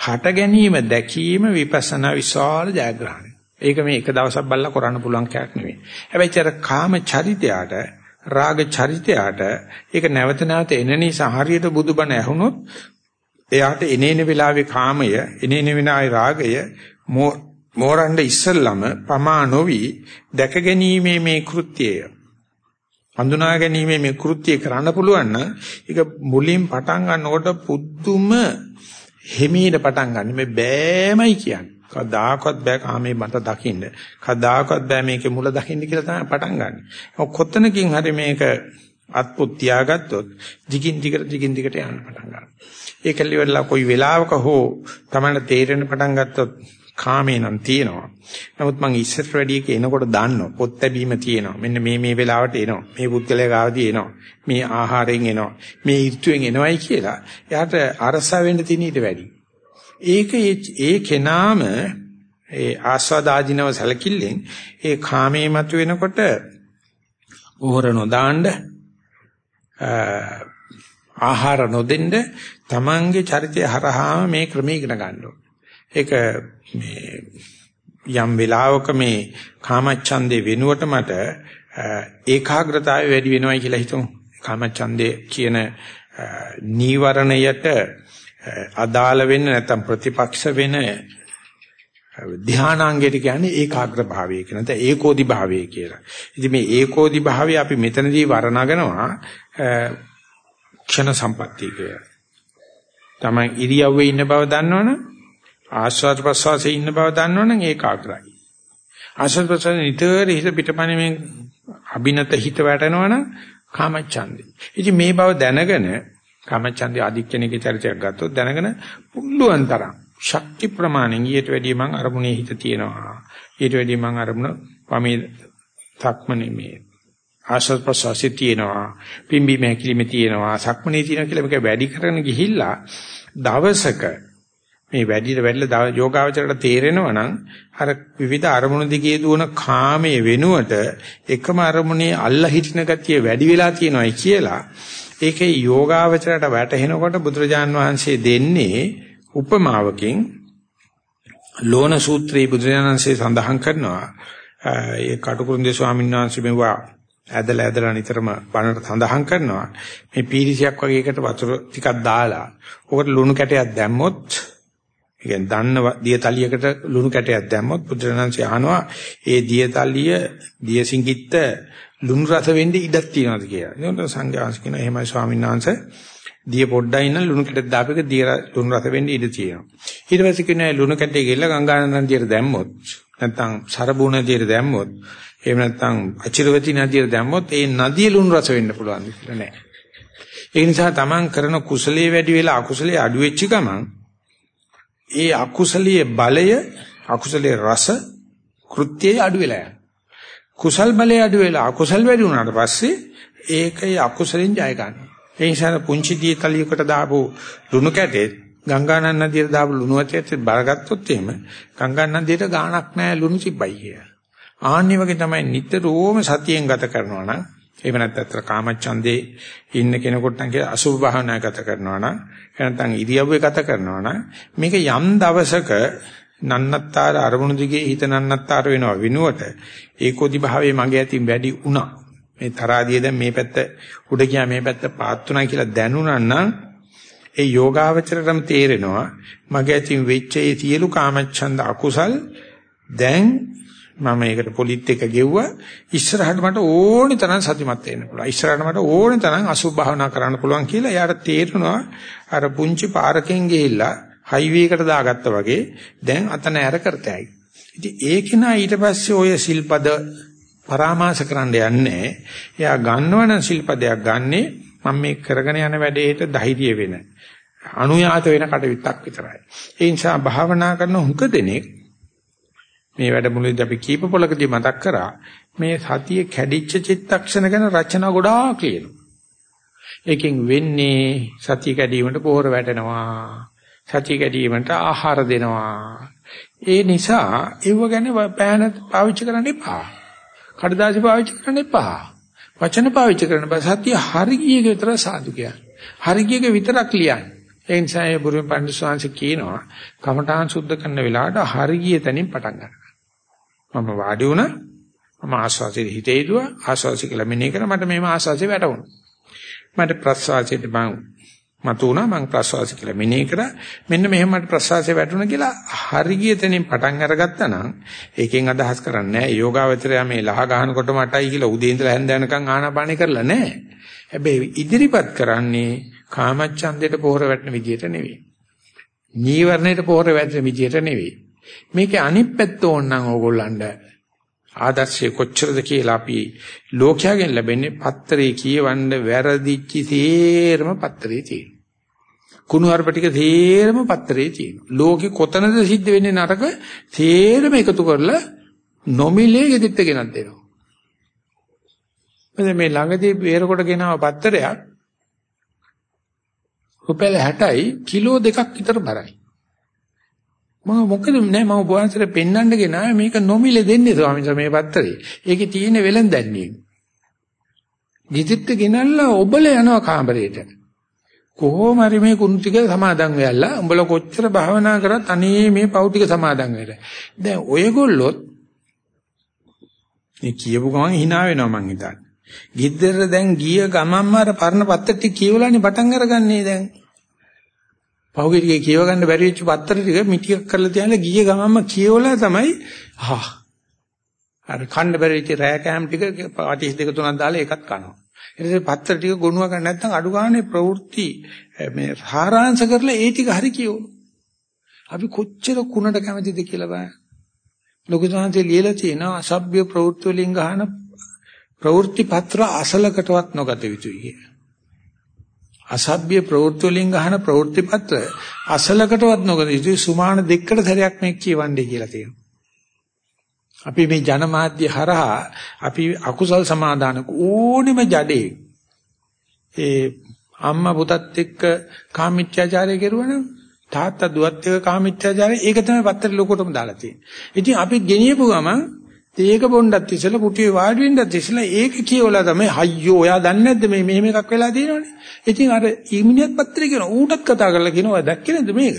හට ගැනීම දැකීම විපස්සනා විශාල ජයග්‍රහණය. ඒක මේ එක දවසක් බලලා කරන්න පුළුවන් කයක් නෙවෙයි. හැබැයි අර කාම චරිතයට රාග චරිතයට ඒක නැවත නැවත එන නිසා හරියට බුදුබණ ඇහුනොත් එයාට එනේන වෙලාවේ කාමය එනේන වෙනායි රාගය මෝරණ්ඩ ඉස්සල්ලාම පමා නොවි දැක ගැනීමේ මේ කෘත්‍යය හඳුනා ගැනීමේ මේ කෘත්‍යය කරන්න පුළුවන් නම් ඒක මුලින් පටන් ගන්නකොට පුදුම හිමීට පටන් ගන්න මේ බෑමයි කියන්නේ කදාකවත් බෑ කාමේ මත දකින්න. කදාකවත් බෑ මේකේ මුල දකින්න කියලා තමයි පටන් ගන්න. කොතනකින් හරි මේක අත්පුත් තියාගත්තොත් දිගින් දිගට දිගින් දිගට යන්න පටන් ගන්නවා. ඒකල්ලි වෙලා කොයි වෙලාවක හෝ තමයි තේරෙන්න පටන් ගත්තොත් කාමේ නම් තියෙනවා. නමුත් මං ඉස්සරට වැඩි එක එනකොට දන්නවා. පොත් ලැබීම තියෙනවා. මෙන්න මේ මේ වෙලාවට එනවා. මේ පුද්ගලයා ගාවදී එනවා. මේ ආහාරයෙන් එනවා. මේ ඍතුවෙන් එනවයි කියලා. එයාට අරසා වෙන්න තියෙන ඊට වැඩි. ඒක ඒ කෙනාම ඒ ආස්වාදාදීනව සැලකිල්ලෙන් ඒ කාමයේ මත වෙනකොට ඕහර නොදාන්න ආහාර නොදෙන්න තමන්ගේ චරිතය හරහාම මේ ක්‍රමී ඉගෙන ගන්න ඒක මේ යම් වෙලාවක මේ කාමච්ඡන්දේ වෙනුවට මට ඒකාග්‍රතාවය වැඩි වෙනවයි කියලා හිතමු. කාමච්ඡන්දේ කියන නීවරණයට අදාළ වෙන්න නැත්නම් ප්‍රතිපක්ෂ වෙන ධානාංගයට කියන්නේ ඒකාග්‍ර භාවය කියන නැත්නම් ඒකෝදි භාවය කියලා. ඉතින් මේ ඒකෝදි භාවය අපි මෙතනදී වර්ණනගෙනවා ක්ෂණ සම්පත්තිය කියලා. තමයි ඉරියව්වේ ඉන්න බව දන්නවනම් ආස්වාද ප්‍රසවාසයේ ඉන්න බව දන්නවනම් ඒකාග්‍රයි. ආස්වාද ප්‍රසවාසයේ නිතර හිත පිටපණීමේ අභිනත හිත වැටෙනවනම් කාමච්ඡන්දේ. ඉතින් මේ බව දැනගෙන කාමචන්දේ ආදික්කණයේ චරිතයක් ගත්තොත් දැනගෙන පුළුවන් තරම් ශක්ති ප්‍රමාණෙන් ඊට වැඩිය මං අරමුණේ හිත තියෙනවා. ඊට වැඩිය මං අරමුණ පමේ තක්මනේ මේ ආශස් ප්‍රසවාසී තියෙනවා. පිම්බි මහැකිලිමේ තියෙනවා. සක්මනේ තියෙනවා කියලා මේක වැඩි කරගෙන ගිහිල්ලා දවසක මේ වැඩිට වැඩිලා යෝගාවචරයට තේරෙනවා නම් අර විවිධ අරමුණු දිගේ දුවන කාමයේ වෙනුවට එකම අරමුණේ අල්ලා හිටින ගතිය වැඩි වෙලා තියෙනවායි කියලා ඒකේ යෝගාවචරයට වැටහෙනකොට බුදුරජාන් වහන්සේ දෙන්නේ උපමාවකින් ලෝණ සූත්‍රයේ බුදුරජාණන්සේ සඳහන් කරනවා. ඒ කටුකුරුන්දේ ස්වාමීන් වහන්සේ මෙවුවා ඇදලා ඇදලා නිතරම බණට සඳහන් කරනවා. මේ පීරිසියක් වගේ එකට වතුර ටිකක් දාලා ඔකට ලුණු කැටයක් දැම්මොත් ඒ කියන්නේ දන්න දියතලියකට ලුණු කැටයක් දැම්මොත් බුදුරජාණන්සේ අහනවා ඒ දියතලිය දියසිඟිත්ත ලුණු රස වෙන්න ඉඩක් තියනවාද කියලා. ඒකට සංඝයාංශ කියන එහෙමයි ස්වාමීන් වහන්සේ දිය පොඩ්ඩයි ඉන්න ලුණු කැටක් දාපෙක දිය ලුණු රස වෙන්න ඉඩ තියෙනවා. ඊට පස්සේ කියන ලුණු කැටේ ගිහලා ගංගානන්ද දියට දැම්මොත් නැත්නම් සරබුණ දියට දැම්මොත් එහෙම නැත්නම් අචිරවති නදියට දැම්මොත් ඒ නදිය ලුණු රස වෙන්න පුළුවන් කියලා නෑ. ඒ නිසා තමන් කරන කුසලයේ වැඩි වෙලා අකුසලයේ අඩු වෙච්ච ගමන් ඒ අකුසලයේ බලය අකුසලයේ රස කෘත්‍යයේ අඩු වෙලා යනවා. කුසල් බලය අඩු වෙලා අකුසල් වැඩි වුණාට පස්සේ ඒකේ අකුසලෙන් ජය ගන්නවා. ඒ නිසා පුංචි දීතලියකට දාපු ලුණු කැටේ ගංගානන් නදියට දාපු ලුණු ඇටයට බරගත්තොත් එහෙම ගංගානන් නදියට ගාණක් නැහැ ලුණු තිබ්බයි කිය. ආන්නේ වගේ තමයි නිතරම සතියෙන් ගත කරනවා නම් එහෙම නැත්නම් කාමච්ඡන්දේ ඉන්න කෙනෙකුට නම් කියලා අසුභ භාවනා ගත කරනවා නම් නැත්නම් ඉරියව්වේ ගත කරනවා නම් මේක යම් දවසක නන්නත්තර අරමුණු දිගේ හිත නන්නත්තර වෙනවා විනුවට ඒකෝදි භාවයේ මගේ අතින් වැඩි වුණා. මේ තරාදිය දැන් මේ පැත්ත උඩ ගියා මේ පැත්ත පාත් උනා කියලා දැනුණා නම් ඒ යෝගාවචරයටම තේරෙනවා මගේ අතින් වෙච්ච ඒ සියලු කාමච්ඡන්ද අකුසල් දැන් මම ඒකට පොලිත් එක ගෙව්වා. ඉස්සරහට මට ඕනි තරම් සතිමත් වෙන්න පුළුවන්. ඉස්සරහට මට ඕනි තරම් අසුභ භාවනා කරන්න පුළුවන් කියලා එයාට තේරෙනවා අර පුංචි පාරකින් ගිහිල්ලා හයිවේ එකට දාගත්තා වගේ දැන් අතන ඇර කරතයි ඉතින් ඒකේන ඊට පස්සේ ඔය සිල්පද පරාමාස කරන්න යන්නේ. එයා ගන්නවනම් සිල්පදයක් ගන්නේ මම මේ කරගෙන යන වැඩේට ධෛර්ය වෙන අනුයාත වෙන කටයුත්තක් විතරයි. ඒ නිසා භාවනා කරන හුඟ දෙනෙක් මේ වැඩමුළුවේදී අපි කීප පොලකදී මතක් කරා මේ සතිය කැඩිච්ච චිත්තක්ෂණ ගැන රචනා ගොඩාක් කියනවා. ඒකෙන් වෙන්නේ සතිය කැඩීමට පොහොර වැටෙනවා. සතිය කැඩීමට ආහාර දෙනවා. ඒ නිසා ඒව ගැන පෑන පාවිච්චි කරන්න එපා. කඩදාසි පාවිච්චි කරන්න එපා. වචන පාවිච්චි කරන්න බෑ. සතිය හරියට විතර සාදු කියන්නේ. හරියට විතරක් ලියන්නේ. ඒ නිසා ඒ බුරුම පඬිස් වංශ කියනවා කමඨාන් සුද්ධ කරන වෙලාවට හරිය තැනින් පටන් ගන්න. මම වාඩි වුණා. මම ආස්වාසිත හිතේ දුවා ආස්වාසි කියලා මෙනේ කර මට මේම ආස්වාසිය වැටුණා මට ප්‍රස්වාසයට මං මතුණා මං ප්‍රස්වාසි කියලා මෙනේ කර. මෙන්න මෙහෙම මට ප්‍රස්වාසය වැටුණා කියලා හරිය තැනින් පටන් අරගත්තා නම් ඒකෙන් අදහස් කරන්නේ නැහැ. යෝගාවචරය මේ ලහ ගන්නකොට මටයි කියලා උදේ ඉඳලා හැන්ද යනකම් ආනාපානෙ කරලා නැහැ. හැබැයි ඉදිරිපත් කරන්නේ කාමච්ඡන්දයට පොහොර වැටෙන විදියට නෙවෙයි. නීවරණයට පොහොර වැටෙන විදියට නෙවෙයි. මේකේ අනිත් පැත්ත ඕනනම් ඕගොල්ලන්ට ආදර්ශය කොච්චරද කියලා අපි ලෝකයෙන් ලැබෙන්නේ පත්‍රේ කියවන්න වැරදිච්ච තේරම පත්‍රේ තියෙනවා. කුණු හarp ටික තේරම පත්‍රේ තියෙනවා. ලෝකෙ කොතනද සිද්ධ වෙන්නේ නරක තේරම එකතු කරලා නොමිලේ ගෙදිට ගෙනත් දෙනවා. මොකද මේ ළඟදී බේරකොට ගෙනාව පත්‍රයක් රුපියල් 60යි කිලෝ දෙකක් විතර බරයි. මම මොකද නෑ මම බෝවන්සර පෙන්වන්න ගෙනා මේක නොමිලේ දෙන්නේ ස්වාමීන් වහන්සේ මේ පත්තරේ. ඒකේ තියෙන වෙලඳන්නේ. ගිජිත් ගෙනල්ලා ඔබල යනවා කාමරේට. කොහොම හරි මේ කුණු ටික සමාදන් වෙයලා උඹලා කොච්චර භාවනා කරත් අනේ මේ පව් ටික සමාදන් වෙලා. දැන් ඔයගොල්ලොත් මේ කියපු ගමන් hina වෙනවා මං හිතන්නේ. ගිද්දර දැන් ගිය ගමන්ම අර පරණ පත්‍ර ටික කියවලානේ පටන් අරගන්නේ දැන්. පහුගිය ටිකේ කියව ගන්න බැරි වෙච්ච පත්තර ටික මිටියක් කරලා තියලා ගිය ගමන්ම කියවලා තමයි ආ අර කන්න බැරි වෙච්ච රෑ කෑම් ටික පාටිස් දෙක තුනක් දාලා ඒකත් කනවා. ඊට පස්සේ පත්තර ටික ගොනුව ගන්න නැත්නම් අඩු ගානේ ප්‍රවෘත්ති මේ සාරාංශ කරලා ඒ ටික හරි කියවමු අපි කොච්චර කුණට කැමතිද කියලා බලන්න. ලොකු සංහතේ ලියලා තියෙනවා අසභ්‍ය ප්‍රවෘත්ති වලින් ගහන ප්‍රවෘත්ති පත්‍ර අසලකටවත් නොගත යුතුයි. කියලා අසභ්‍ය ප්‍රවෘත්ති වලින් ගහන ප්‍රවෘත්ති පත්‍ර අසලකටවත් නොකද ඉතින් සුමාන දෙකකට සැරයක් මේක කියවන්නේ කියලා තියෙනවා. අපි මේ ජනමාධ්‍ය හරහා අපි අකුසල් සමාදාන ඕනෙම ජඩේ ඒ අම්මා පුතත් එක්ක කාමීත්‍යාචාරය කරුවනම් තාත්තා දුවත් එක්ක කාමීත්‍යාචාරය ඒක තමයි පත්‍රේ ලොකටම දාලා තියෙන්නේ. ඉතින් අපි ගෙනියපු ගමන් ඒක බොණ්ඩත් ඉස්සලා පුටියේ වාඩි වෙන්නත් ඉස්සලා ඒක කියවලා තමයි අයියෝ ඔයා දන්නේ නැද්ද මේ මෙහෙම එකක් වෙලා තියෙනවනේ. ඉතින් අර ඉමිනියත් පත්‍රේ කියන ඌටත් කතා කරලා කියනවා දැක්කේ නැද්ද මේක?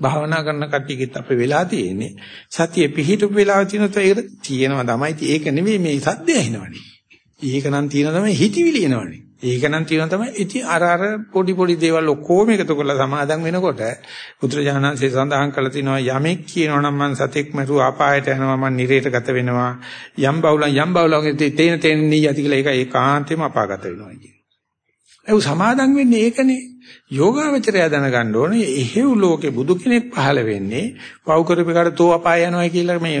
භාවනා කරන කට්ටියකිට අපේ වෙලා තියෙන්නේ සතිය පිහිටුපු වෙලාව තියෙනත් ඒකට තියෙනවා තමයි. ඒක නෙවෙයි මේ සද්දය ඇහෙනවනේ. ඒක නම් තියෙන තමයි හිතවිලි එනවනේ. ඒක නම් තියෙනවා තමයි ඉතින් අර අර පොඩි පොඩි දේවල් ඔක්කොම එකතු කරලා සමාදන් වෙනකොට බුදුරජාණන්සේ සඳහන් කළා තිනවා යමෙක් කියනවා නම් මං සතෙක් මරු අපායට යනවා මං නිරේට ගත වෙනවා යම් බවුලන් යම් බවුලන් තේන තේන නී යති කියලා ඒක ඒකාන්තෙම අපාගත වෙනවා කියන්නේ. ඒ සමාදන් වෙන්නේ ඒකනේ. යෝගාවචරය දැනගන්න ඕනේ එහෙව් ලෝකේ බුදු කෙනෙක් පහළ වෙන්නේ පව් කරපේකට තෝ අපාය යනවා කියලා මේ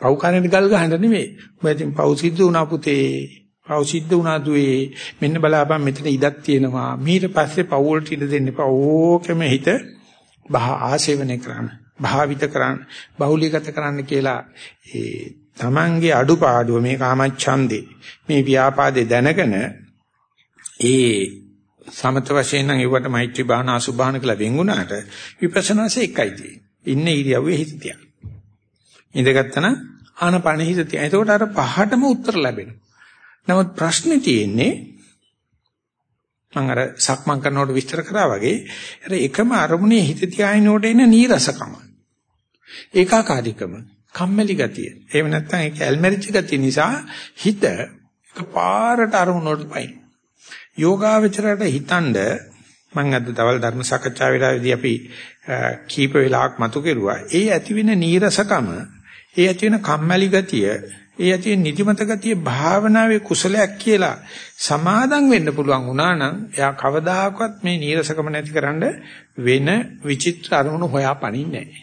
පව් කන්නේ ගල් ගහන්න නෙමෙයි. මම පව් සිද්ධ වුණා පුතේ පව් සිද්ධ වුණා දුවේ මෙන්න බලාපන් මෙතන ඉඩක් තියෙනවා. ඊට පස්සේ පව් වලට ඉඩ දෙන්න එපා. ඕකෙම හිත බහ ආසේවනය කරන්න භාවිත කරන්න බහුලීගත කරන්න කියලා ඒ Tamange අඩුපාඩුව මේ කාමච්ඡන්දේ මේ ව්‍යාපාදේ දැනගෙන ඒ සමත වශයෙන් නම් ඒවට මෛත්‍රී භාවනා අසුභාන කියලා වෙන්ුණාට විපස්සනාසේ එකයි තියෙන්නේ. ඉන්නේ ඉරියව්වේ හිත තියන්න ඉඳගත්තන ආනපන හිත තියන්න එතකොට අර පහටම උත්තර ලැබෙනවා. නමුත් ප්‍රශ්නේ තියෙන්නේ මම අර සක්මන් කරනකොට විස්තර කරා වගේ අර එකම අරමුණේ හිත තියාිනකොට එන නීරසකම. ඒකාකාරීකම, කම්මැලි ගතිය. එහෙම නැත්නම් ඒක ඇල්මැරිච්ච ගතිය නිසා හිත එකපාරට අරමුණට පයින්. යෝගාවචරයට හිතනද මම අද දවල් ධර්ම සාකච්ඡා වෙලාවේදී අපි කීප වෙලාවක් මතු කෙරුවා. ඒ ඇති වෙන නීරසකම, ඒ ඇති වෙන කම්මැලි ගතිය ඒ ඇති නිදිමත ගතිය භාවනාවේ කුසලයක් කියලා සමාදම් වෙන්න පුළුවන් වුණා නම් එයා කවදාකවත් මේ නීරසකම නැතිකරන්න වෙන විචිත්‍ර අරමුණු හොයා පනින්නේ නැහැ.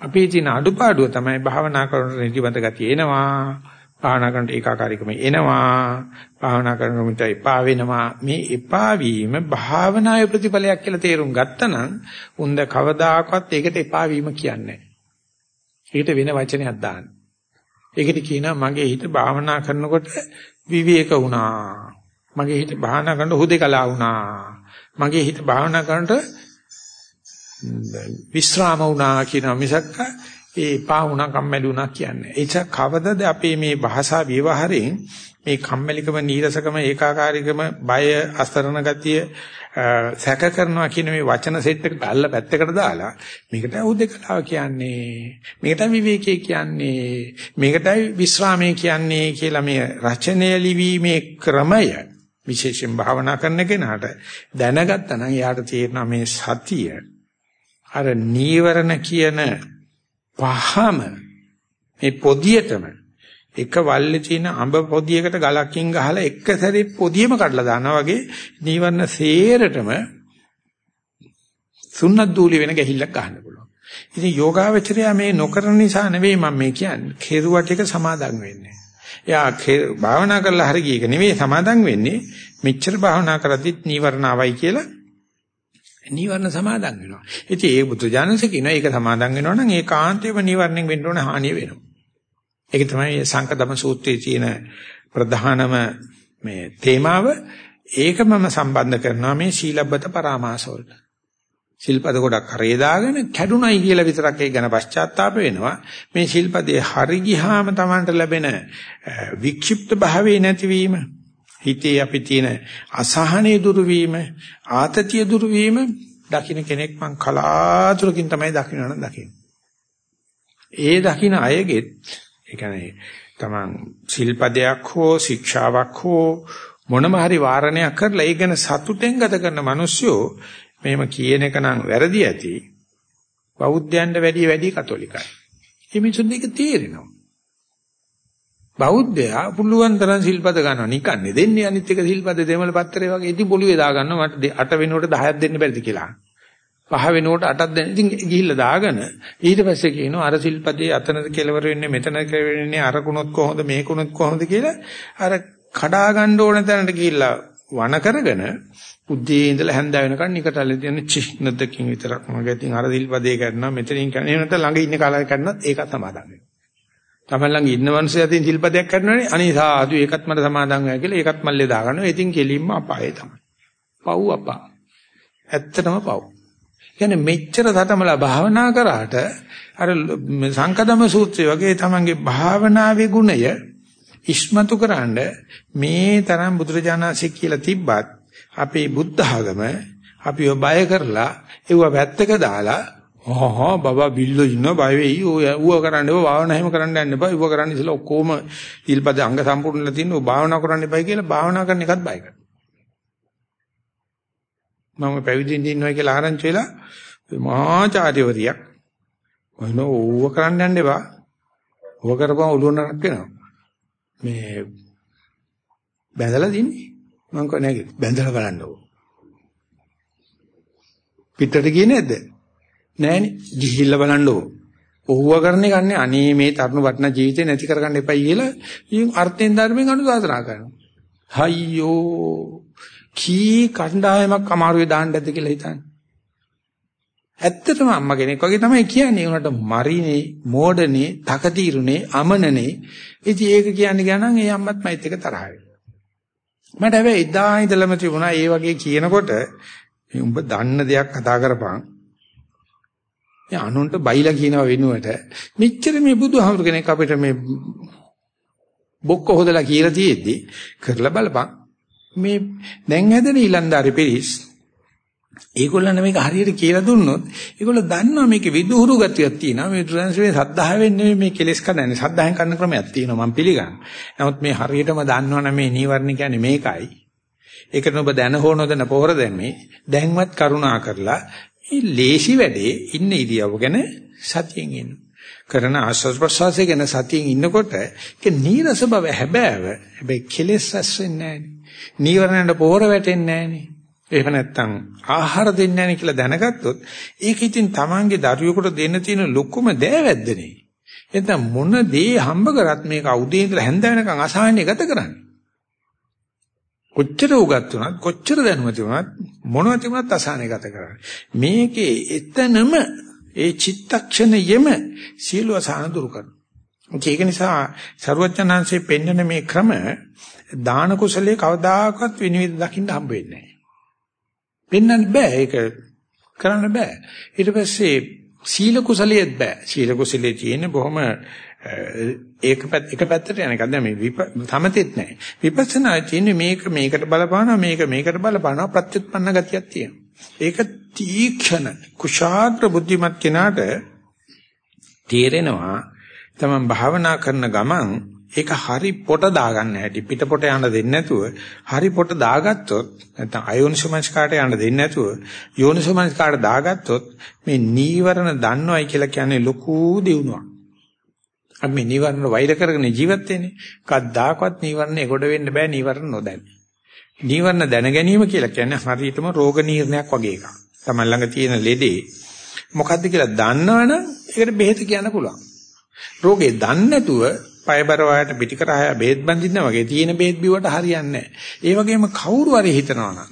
අපේ තියෙන අඩුපාඩුව තමයි භාවනා කරනකොට නිදිමත ගතිය එනවා. භාවනා කරනකොට ඒකාකාරීකම එනවා. භාවනා කරනකොට එපා වෙනවා. මේ එපා වීම භාවනාවේ ප්‍රතිඵලයක් කියලා තේරුම් ගත්තනම් උන්ද කවදාකවත් ඒකට එපා වීම කියන්නේ නැහැ. ඒකට වෙන වචනයක් දාන්න. ඒකට කියනවා මගේ හිත භාවනා කරනකොට විවේක වුණා. මගේ හිත භාවනා කරනකොට හුදේකලා වුණා. මගේ හිත භාවනා කරනකොට විස්්‍රාම වුණා කියන මිසක්ක ඒ පා වුණා කම්මැලි වුණා කියන්නේ. ඒක කවදද අපේ මේ භාෂා ව්‍යවහාරයෙන් මේ කම්මැලිකම නීරසකම ඒකාකාරීකම බය අස්තරණ ගතිය සැක කරනවා කියන මේ වචන සෙට් එක බැලලා පැත්තකට දාලා මේකට උදේකලාව කියන්නේ මේකට විවේකී කියන්නේ මේකටයි විස්රාමයේ කියන්නේ කියලා මේ රචනය ලිවීමේ ක්‍රමය විශේෂයෙන් භාවනා කරන කෙනාට දැනගත්තා නම් යාට තේරෙනවා මේ සතිය අර නීවරණ කියන පහම මේ පොදියටම එක වල්ලේ තියෙන අඹ පොදියකට ගලකින් ගහලා එක සැරේ පොදියම කඩලා දානවා වගේ නීවරණ සේරටම සුන්නත් දූලි වෙන ගැහිල්ලක් ගන්න පුළුවන්. ඉතින් යෝගාවචරය මේ නොකරන නිසා නෙවෙයි මම මේ කියන්නේ. කෙරුවට එක සමාදන් වෙන්නේ. එයා භාවනා කරලා හරි ගියක නෙවෙයි සමාදන් වෙන්නේ. මෙච්චර භාවනා කරද්දිත් නීවරණ ආවයි කියලා නීවරණ සමාදන් වෙනවා. ඉතින් ඒ බුදු ජානක කියනවා ඒක සමාදන් වෙනවා නම් ඒකාන්තයෙන්ම නීවරණයෙන් වෙන්න ඕන හානිය වෙනවා. ඒක තමයි සංකදම සූත්‍රයේ තියෙන ප්‍රධානම මේ තේමාව. ඒක මම සම්බන්ධ කරනවා මේ සීලබ්බත පරාමාස වලට. ශිල්පද ගොඩක් කරේ දාගෙන කැඩුනයි කියලා විතරක් ඒක ගැන පශ්චාත්තාප වෙනවා. මේ ශිල්පදේ හරි ගියාම Tamanට ලැබෙන වික්ෂිප්ත භාවයේ නැතිවීම හිතේ අපි තියෙන අසහනේ දුරු වීම ආතතිය දුරු වීම දකින්න කෙනෙක් මං කලාතුරකින් තමයි දකින්න නම් දකින්න. ඒ දකින්න අයගෙත් ඒ කියන්නේ තමන් සිල්පදයක් හෝ ශික්ෂාවක් හෝ මොනම හරි වාරණයක් කරලා ඒ ගැන සතුටෙන් ගත කරන මිනිස්සු මෙහෙම කියන එක නම් වැරදි ඇති. බෞද්ධයන්ට වැඩිය වැඩි කතෝලිකයි. මේ මිනිස්සුන් දෙක තේරෙනවා. බෞද්ධයා පුළුවන් තරම් සිල්පද ගන්නවා නිකන්නේ දෙන්නේ අනිත් එක සිල්පද දෙමළ පත්‍රය වගේ ඉතින් පොළුවේ දා ගන්නවා මට 8 වෙනකොට 10ක් දෙන්න බැරිද කියලා. පහ වෙනකොට අටක් දෙන්න. ඉතින් ගිහිල්ලා දාගෙන ඊට පස්සේ කියනවා අර සිල්පදේ අතනද කෙලවර වෙන්නේ මෙතන කෙලවර වෙන්නේ අරකුණොත් කොහොමද මේකුණොත් කොහොමද කියලා අර කඩා ගන්න ඕන තැනට ගිහිල්ලා වණ කරගෙන උද්දී ඉඳලා හැන්ද වෙනකන් නිකටල්ලේ තියෙන චිහ්නදකින් විතරක් මගේ ඉතින් අර සිල්පදේ කරනවා මෙතනින් කරනවා එහෙම නැත්නම් ළඟ ඉන්න කාලේ කරනත් ඒකත් සමාදන් වෙනවා. තමයි ළඟ ඉන්න මිනිස්සු යතින් සිල්පදයක් කරනවනේ අනේ සාදු ඒකත් මට සමාදන් වෙනවා කියලා ඒකත් මල්ලේ දාගන්නවා. ඉතින් කෙලින්ම අපායේ තමයි. පව් අපා. ඇත්තටම පව්. කියන්නේ මෙච්චර සතමලා භාවනා කරාට අර සංකදම සූත්‍රය වගේ තමන්ගේ භාවනාවේ ගුණය ඉස්මතු කරන්න මේ තරම් බුදුරජාණන්සේ කියලා තිබ්බත් අපේ බුද්ධ ආගම අපිව බය කරලා ඒව වැත්තක දාලා ඔහො බබා බිල්ලෝ ඉන්න බය වෙයි. ඔය ඌව කරන්න ඕ භාවනා එහෙම කරන්න යන්න එපා. ඌව කරන්න ඉස්සලා ඔක්කොම ඊල්පද අංග සම්පූර්ණලා තියෙන ඕ භාවනා කරන්න එපයි කියලා භාවනා කරන එකත් බය කරනවා. මම පැවිදිින් ඉන්නවා කියලා ආරංචි වෙලා මහාචාර්යවරියක් මොන ඕව කරන්න යන්න එපා. ඕව කරපුවම ඔළුව නරක් වෙනවා. මේ බැඳලා දින්නේ. මම කෝ නෑ බැඳලා බලන්න ඕක. පිටට ගියේ නැද්ද? නෑනේ. ගිහිල්ලා බලන්න ඕක. ඔහුව කරන්නේ කන්නේ අනේ මේ තරුණ වටන ජීවිතේ නැති කරගන්න එපයි කියලා ඉතින් අර්ථයෙන් ධර්මයෙන් අනුශාසනා කරනවා. හයියෝ කී කණ්ඩායමක් අමාරුවේ දාන්න ඇද්ද කියලා හිතන්නේ. ඇත්තටම අම්මා කෙනෙක් වගේ තමයි කියන්නේ. උනට මරිනේ, මෝඩනේ, තකතිරුනේ, අමනනේ. ඉතින් ඒක කියන්නේ ගනන් ඒ අම්මත් මයිත් එක තරහ මට හැබැයි එදා ඉඳලම තිබුණා ඒ වගේ කියනකොට උඹ දන්න දෙයක් කතා කරපන්. මේ අනුන්ට බයිලා කියනව වෙනුවට මෙච්චර මේ බුදුහාමුදුර කෙනෙක් අපිට මේ බොක්ක හොදලා කියලා තියෙද්දි කරලා බලපන්. මේ දැන් හැදෙන ඊලන්දාරි පිරිස් ඒගොල්ලන් මේක හරියට කියලා දුන්නොත් ඒගොල්ලෝ දන්නවා මේකේ විදුහුරු ගතියක් තියෙනවා. මේ ට්‍රාන්ස්ලේට් සද්ධාවෙන් නෙමෙයි මේ කෙලස් කඩන්නේ. සද්ධායෙන් කරන ක්‍රමයක් තියෙනවා මම පිළිගන්නවා නමුත් මේ හරියටම දන්නවනම් මේ නීවරණ කියන්නේ මේකයි. ඒකට ඔබ දැන හෝ නොදැන පොහොර දැම්මේ දැන්වත් කරුණා කරලා මේ ලේසි වැඩේ ඉන්න ඉරියව්ව ගැන සතියෙන් ඉන්න. කරන ආස්වාද ප්‍රසවාසය ගැන සතියෙන් ඉන්නකොට ඒක නීරස බව හැබෑව හැබැයි කෙලස් ඇස් වෙන්නේ නැහැ නීවරණයට පොහොර වැටෙන්නේ නැහැ එහෙම නැත්නම් ආහාර දෙන්නේ නැහැ කියලා දැනගත්තොත් ඒක ඉතින් Tamange දරුවෙකුට දෙන්න තියෙන ලොකුම දෑවැද්දනේ. එතන මොන දේ හම්බ කරත් මේක උදේ ඉඳලා හැන්ද වෙනකන් අසහනෙ ගත කරන්නේ. කොච්චර උගත් වුණත් කොච්චර දැනුමති වුණත් මොනවද තිබුණත් අසහනෙ ගත කරන්නේ. මේකේ එතනම ඒ චිත්තක්ෂණයෙම සියලු අසහන දුරු කරනවා. ඒක නිසා සරුවචනාංශයේ පෙන්වන මේ ක්‍රම දාන කුසලයේ කවදාකවත් විනිවිද දකින්න හම්බ වෙන්නේ නැහැ. පෙන්වන්න බෑ ඒක. කරන්න බෑ. ඊට පස්සේ සීල කුසලියෙත් බෑ. සීල කුසලියේ තියෙන බොහොම ඒක පැත්ත එක පැත්තට යන එකක්. දැන් මේ සමතෙත් නැහැ. විපස්සනා තියෙන්නේ මේක මේකට බලපානවා මේක මේකට බලපානවා. ප්‍රත්‍යুৎපන්න ගතියක් තියෙනවා. ඒක තීක්ෂණ කුශාග්‍ර බුද්ධිමත් කෙනාට තේරෙනවා තමන් භාවනා කරන ගමන් ඒක හරි පොට දාගන්න හැටි පිට පොට යන්න දෙන්නේ නැතුව හරි පොට දාගත්තොත් නැත්නම් අයෝනිසමස්කාරට යන්න දෙන්නේ නැතුව යෝනිසමස්කාරට දාගත්තොත් මේ නීවරණ දන්නවයි කියලා කියන්නේ ලොකු දියුණුවක්. අපි මේ නීවරණ වෛර කරගෙන ජීවත් වෙන්නේ. කද්දාකවත් නීවරණ එගොඩ වෙන්න බෑ නීවරණ නොදැන. නීවරණ දැන ගැනීම කියලා කියන්නේ හරියටම රෝග නිర్ణයක් වගේ එකක්. තමයි ළඟ තියෙන ලෙඩේ මොකද්ද කියලා දන්නවනම් ඒකට බෙහෙත කියන්න පුළුවන්. රෝගේ දන්නේ නැතුව පයබර වලට පිටිකරහය බේත් බඳින්න වගේ තියෙන බේත් බිවට හරියන්නේ නැහැ. ඒ වගේම කවුරු හරි හිතනවා නම්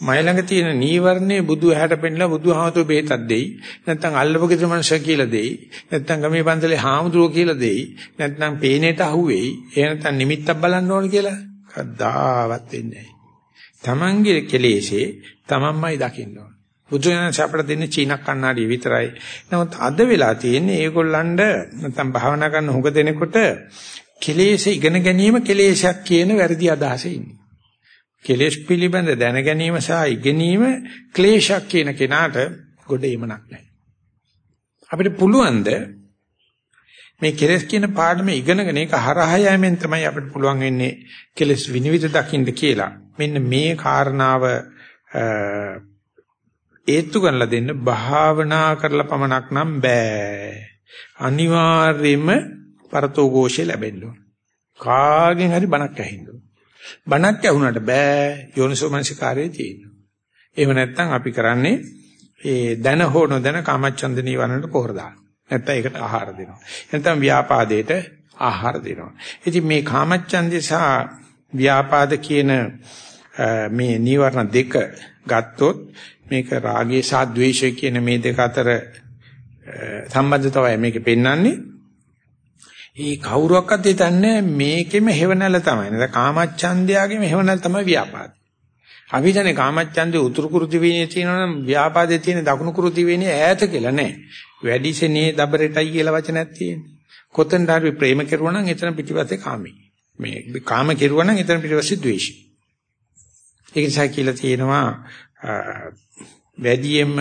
මයි ළඟ තියෙන නීවරණේ බුදු ඇහැට පෙන්නලා බුදුහාමතුරු බේතක් දෙයි. නැත්නම් අල්ලපු ගෙදර මනුෂ්‍ය කියලා දෙයි. නැත්නම් ගමේ පන්සලේ හාමුදුරුවෝ කියලා දෙයි. නැත්නම් පේනේට අහුවෙයි. එහෙ නැත්නම් නිමිත්තක් බලන්න ඕන කියලා කද්දාවත් වෙන්නේ නැහැ. Tamange කෙලෙසේ තමන්මයි දකින්න ඕන. බුදුරජාණන් අපට දෙන්නේ චීන කන්නාඩිය විතරයි. නමුත් අද වෙලා තියෙන්නේ ඒගොල්ලන්ට නැත්නම් භාවනා කරන හුඟ දෙනකොට කෙලෙස් ඉගෙන ගැනීම කෙලෙසක් කියන වැරදි අදහසේ ඉන්නේ. කෙලෙස් පිළිබඳ දැන ගැනීම සහ ඉගෙනීම ක්ලේශයක් කියන කෙනාට ගොඩ එමනක් නැහැ. අපිට පුළුවන්ද මේ කෙලෙස් කියන පාඩම ඉගෙනගෙන ඒක හරහා යෑමෙන් තමයි අපිට පුළුවන් වෙන්නේ කෙලෙස් විනිවිද දකින්න කියලා. මෙන්න මේ කාරණාව ඒත්තු ගන්නලා දෙන්න භාවනා කරලා පමණක් නම් බෑ. අනිවාර්යයෙන්ම පරතෝ ഘോഷය ලැබෙන්න ඕන. කාගෙන් හරි බණක් ඇහින්න ඕන. බණක් ඇහුණාට බෑ යෝනිසෝමනසිකාරයේ තියෙන්න. එහෙම නැත්නම් අපි කරන්නේ ඒ දැන හෝ නොදැන කාමච්ඡන්ද නිවනට පොහොර දාන. නැත්නම් ඒකට ආහාර දෙනවා. නැත්නම් ව්‍යාපාදයට ආහාර දෙනවා. ඉතින් මේ කාමච්ඡන්දේ සහ ව්‍යාපාද කියන මේ නීවරණ දෙක ගත්තොත් මේක රාගය සහ ද්වේෂය කියන මේ දෙක අතර සම්බන්ධතාවය මේක පෙන්වන්නේ. ඒ කවුරුවක්වත් හිතන්නේ මේකෙම හේවණල තමයි. නේද? කාමච්ඡන්දයාගේම හේවණල තමයි ව්‍යාපාදේ. අපි හිතන්නේ කාමච්ඡන්දේ උතුරු කුරු දිවයිනේ තියෙනවනම් ව්‍යාපාදේ තියෙන දකුණු කුරු දිවයිනේ ඈත කියලා නෑ. වැඩිසෙනේ දබරටයි කියලා වචනයක් තියෙනවා. කොතෙන්ද හරි ප්‍රේම කෙරුවා නම් එතන පිටිපස්සේ කාමී. මේ කාම කෙරුවා නම් එතන පිටිපස්සේ ද්වේෂයි. ඒක නිසා කියලා තියෙනවා වැඩියෙන්ම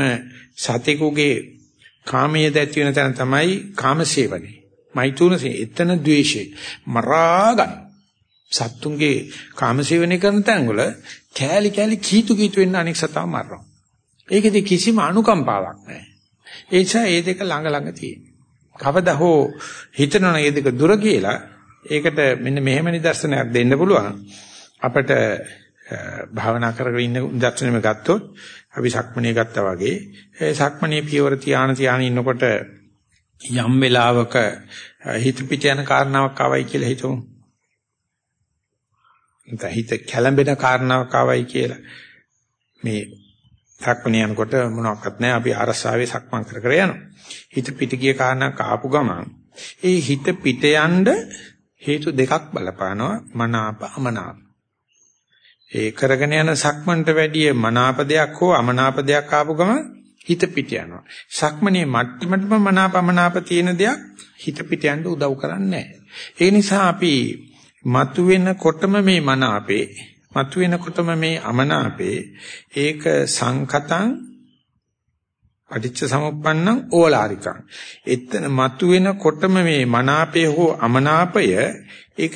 සතෙකුගේ කාමයේ දැති වෙන තැන තමයි කාමසේවනේ. මෛතුනසේ එතන ද්වේෂය මරාගන්න. සත්තුන්ගේ කාමසේවනය කරන තැන්වල කෑලි කෑලි කීතු කීතු වෙන්න අනෙක් සතාව මරනවා. ඒකෙදි කිසිම අනුකම්පාවක් නැහැ. ඒ නිසා මේ දෙක ළඟ ළඟ තියෙනවා. කවදා හෝ හිතනවා මේ දෙක දුර කියලා ඒකට මෙන්න මෙහෙම නිදර්ශනයක් දෙන්න පුළුවන්. අපිට භාවනා කරගෙන ඉන්න නිදර්ශනෙම ගත්තොත් අපි සක්මණේ ගත්තා වගේ ඒ සක්මණේ පියවර තියාන තියාන ඉන්නකොට යම් වෙලාවක හිත පිට යන කාරණාවක් ආවයි කියලා හිතමු. නැත්නම් හිත කැළඹෙන කාරණාවක් ආවයි කියලා. මේ සක්මණේ යනකොට මොනවත් නැහැ අපි අරසාවේ සක්මන් කර කර යනවා. හිත පිට ගිය කාරණාවක් ආපු ගමන් ඒ හිත පිට යන්න හේතු දෙකක් බලපානවා මනාප අමනාප. ඒ කරගෙන යන සක්මන්ට වැඩිය මනාප දෙයක් හෝ අමනාප දෙයක් ආපු ගමන් හිත පිට යනවා. සක්මනේ මට්ටමටම මනාපමනාප තියෙන දෙයක් හිත පිට යන්න උදව් කරන්නේ නැහැ. ඒ නිසා අපි මතුවෙනකොටම මේ මනාපේ මතුවෙනකොටම මේ අමනාපේ ඒක සංකතං අටිච්ච සමුප්පන්නං ඕලාරිකං. එතන මතුවෙනකොටම මේ මනාපය හෝ අමනාපය ඒක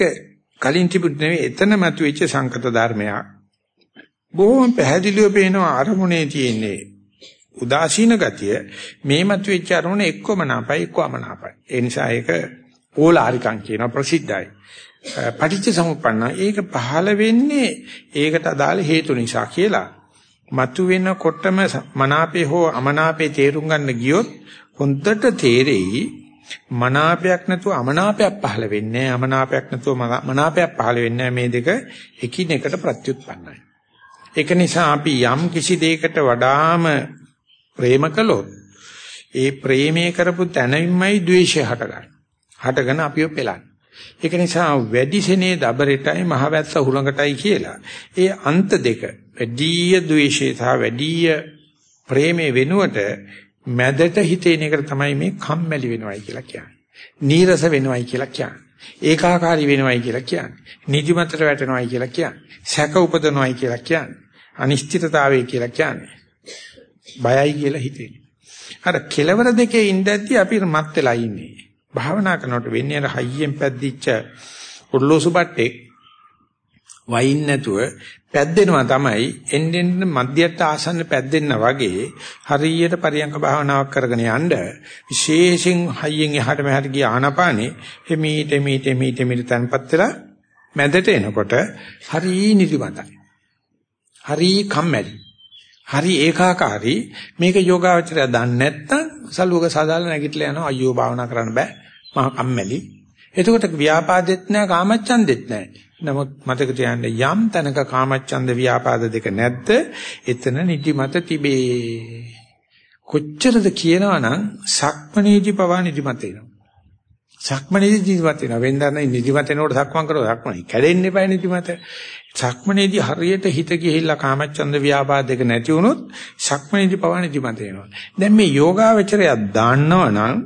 කලින් තිබුණ නෙවෙයි එතන මතුවෙච්ච සංකත ධර්මයක්. බොහොම පැහැදිලිව පේනවා අරමුණේ තියෙන්නේ උදාසීන ගතිය මේ මතුවෙච්ච අරමුණ එක්කම නාපයි එක්කම නාපයි. ඒ නිසා ඒක ඕලාරිකං කියන ප්‍රසිද්ධයි. පටිච්ච සමුප්පන්න ඒක පහළ වෙන්නේ ඒකට අදාළ හේතු නිසා කියලා. මතු වෙනකොටම මනාපේ හෝ අමනාපේ තේරුම් ගන්න ගියොත් හොඳට තේරෙයි මනාපයක් නැතුව අමනාපයක් පහළ වෙන්නේ අමනාපයක් නැතුව මනාපයක් පහළ වෙන්නේ මේ දෙක එකිනෙකට ප්‍රත්‍යুৎපන්නයි. ඒක නිසා අපි යම් කිසි දෙයකට වඩාම ප්‍රේම කළොත් ඒ ප්‍රේමයේ කරපු තැනින්මයි ද්වේෂය හටගන්නේ. හටගෙන අපිව පෙළන්නේ. ඒක නිසා වැඩි සෙනේ දබරටයි මහවැස්ස හුලඟටයි කියලා. ඒ අන්ත දෙක වැඩිය ද්වේෂය සහ වැඩිය ප්‍රේමේ වෙනුවට මැදට හිතේන එක තමයි මේ කම්මැලි වෙනවයි කියලා කියන්නේ. නීරස වෙනවයි කියලා කියන්නේ. ඒකාකාරී වෙනවයි කියලා කියන්නේ. නිදිමතට වැටෙනවයි කියලා කියන්නේ. සැක උපදනවයි කියලා කියන්නේ. අනිශ්චිතතාවය කියලා කියන්නේ. බයයි කියලා හිතෙන්නේ. අර කෙලවර දෙකේ ඉඳද්දි අපි මත් වෙලා ඉන්නේ. භාවනා කරනකොට වෙන්නේ අර හයියෙන් පැද්දිච්ච උර්ලෝසු බට්ටේ වයින් නැතුව පැද්දෙනවා තමයි එන්නෙන් මධ්‍යස්ථ ආසන්න පැද්දෙන්න වගේ හරියට පරියංග භාවනාවක් කරගෙන යන්න විශේෂයෙන් හයියෙන් එහාට මෙහාට ගිය ආනපානේ එමීට එමීට එමීට එමීට තන්පත් වෙලා මැදට එනකොට හරි නිදිමතයි. හරි කම්මැලි. හරි ඒකාකාරී. මේක යෝගාවචරය දන්නේ නැත්නම් සලුවක සාදාලා නැගිටලා යනවා. අයියෝ භාවනා කරන්න බෑ. මහා කම්මැලි. එතකොට ව්‍යාපාදෙත් නැහැ කාමච්ඡන්දෙත් නැහැ නමුත් මතක තියාගන්න යම් තැනක කාමච්ඡන්ද ව්‍යාපාද දෙක නැද්ද? එතන නිදිමත තිබේ. කොච්චරද කියනවනම් සක්මණේජි පවා නිදිමත එනවා. සක්මණේජි නිදිමත එනවා වෙන්දන නිදිමත එනකොට සක්මන් කරව සක්මණේ කැඩෙන්න එපා නිදිමත සක්මණේජි හරියට හිත ගිහිල්ලා කාමච්ඡන්ද ව්‍යාපාද දෙක නැති වුණොත් සක්මණේජි පවා නිදිමත එනවා දැන් මේ යෝගාවචරය දාන්නවනම්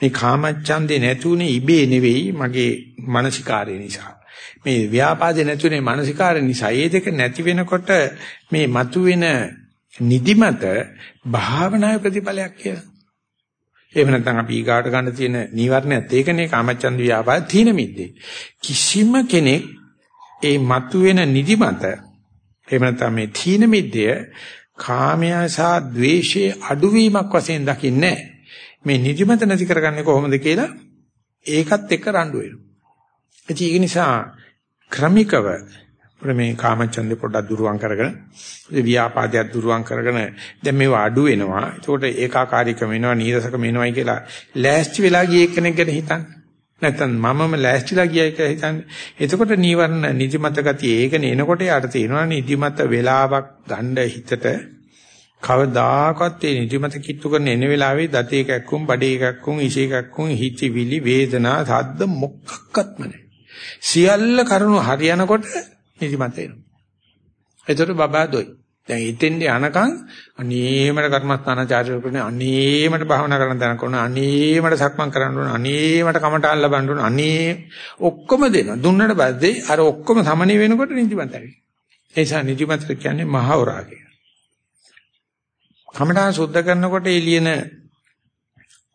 මේ කාමච්ඡන්දේ නැතුනේ ඉබේ නෙවෙයි මගේ මානසිකාරය නිසා. මේ ව්‍යාපාදේ නැතුනේ මානසිකාරය නිසා. ඒ දෙක නැති වෙනකොට මේ මතුවෙන නිදිමත භාවනාවේ ප්‍රතිඵලයක් කියලා. එහෙම නැත්නම් අපි ඊගාට ගන්න තියෙන නීවරණයත් ඒකනේ කාමච්ඡන්ද ව්‍යාපාද තීන මිද්දේ. කිසිම කෙනෙක් ඒ මතුවෙන නිදිමත එහෙම නැත්නම් මේ තීන මිද්දය කාමයා සහ ද්වේෂයේ අඩුවීමක් වශයෙන් දකින්නේ නැහැ. මේ නිදිමත නැති කරගන්නේ කොහොමද කියලා ඒකත් එක්ක රණ්ඩු වෙනවා. ඒක නිසා ක්‍රමිකව මේ කාමචන්දේ පොඩ්ඩක් දුරුවන් කරගෙන ව්‍යාපාදයක් දුරුවන් කරගෙන දැන් මේවා අඩු වෙනවා. ඒකට ඒකාකාරීකම වෙනවා, නීරසකම වෙනවායි කියලා ලෑස්ති වෙලා ගිය කෙනෙක් ගැන හිතන්න. නැත්තම් මමම ලෑස්තිලා ගියයි කියලා හිතන්නේ. එතකොට නීවරණ නිදිමත ගතිය ඒකනේ එනකොට යාට තියෙනවා නිදිමත වෙලාවක් ගන්න හිතට කවදාකවත් ඒ නිදිමත කිට්ටු කරන එන වෙලාවේ දත එකක්කුම් බඩේ එකක්කුම් ඉෂේ එකක්කුම් හිතවිලි වේදනා සද්ද මොකක්වත්ම නැහැ. සියල්ල කරුණු හරියනකොට නිදිමත එනවා. ඒතර බබා දොයි. දැන් ඉතින්ද යනකම් අනේමඩ කර්මස්ථානාචාර්ය කරන අනේමඩ භාවනා කරන දන කරන අනේමඩ සක්මන් කරන්න ඕන අනේමඩ කමටහන් ලබන්න ඕන අනේ ඔක්කොම දෙනවා. දුන්නට පස්සේ අර ඔක්කොම සමනය වෙනකොට නිදිමත ඇවි. ඒ නිසා නිදිමත කියන්නේ මහවරාගය. කමඨාන් සුද්ධ කරනකොට එළියන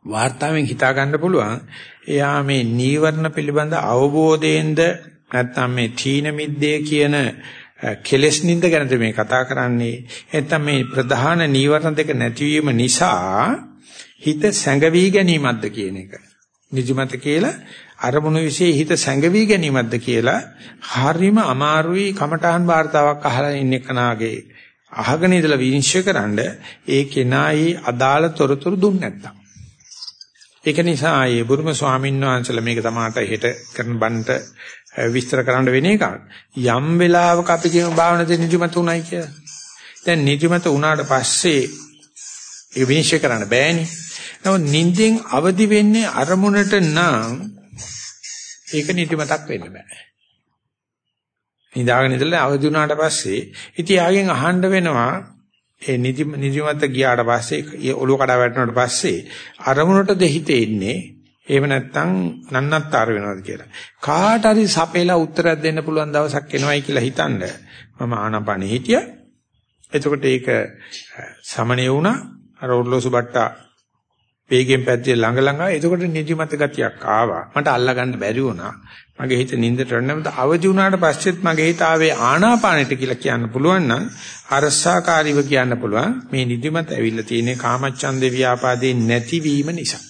වාර්තාවෙන් හිතා ගන්න පුළුවන් එයා මේ නීවරණ පිළිබඳ අවබෝධයෙන්ද නැත්නම් මේ තීන මිද්දේ කියන කෙලස් නින්ද ගැනද මේ කතා කරන්නේ නැත්නම් මේ ප්‍රධාන නීවරණ දෙක නැතිවීම නිසා හිත සැඟවි ගැනීමක්ද කියන එක නිදිමත කියලා අරමුණු વિશે හිත සැඟවි ගැනීමක්ද කියලා හරිම අමාරුයි කමඨාන් වාර්තාවක් අහලා ඉන්න කනාගේ අහගෙන ඉඳලා විනිශ්චය කරන්න ඒ කෙනායි අදාළ තොරතුරු දුන්නේ නැත්තම්. ඒක නිසා ආයේ බුරුම ස්වාමීන් වහන්සේලා මේක තමාට හෙට කරන බන්ට විස්තර කරන්න වෙන එකක්. යම් වෙලාවක අපි කියමු භාවනා දෙ නිදිමත උනායි කියලා. දැන් නිදිමත උනාට පස්සේ ඒ විනිශ්චය කරන්න බෑනේ. නමුත් නිින්දෙන් අවදි වෙන්නේ අරමුණට නම් ඒක නිදිමතක් වෙන්න බෑ. නිදාගෙන ඉඳලා අවදි වුණාට පස්සේ ඉතින් යාගෙන් අහන්න වෙනවා ඒ නිදි නිදිමත ගියාට පස්සේ ඔළුව කඩා වැටුණාට පස්සේ අරමුණට දෙහිතේ ඉන්නේ එහෙම නැත්නම් නන්නත්තර වෙනවද කියලා. කාට හරි සපේලා උත්තරයක් දෙන්න පුළුවන් දවසක් එනවයි කියලා හිතනද මම ආනපනෙ හිටියා. එතකොට ඒක සමණේ වුණා. අර ඔර්ලෝසු බට්ටා වේගෙන් පැද්දේ ළඟ ළඟ එතකොට නිදිමත ගතියක් ආවා. මට අල්ලගන්න බැරි වුණා. මගේ හිත නින්දට රැන්නමද අවදි වුණාට පස්සෙත් මගේ හිත ආවේ ආනාපානෙට කියලා කියන්න පුළුවන් නම් අරසාකාරීව කියන්න පුළුවන් මේ නිදිමත ඇවිල්ලා තියෙන්නේ කාමච්ඡන්දේ ව්‍යාපාදේ නැතිවීම නිසා.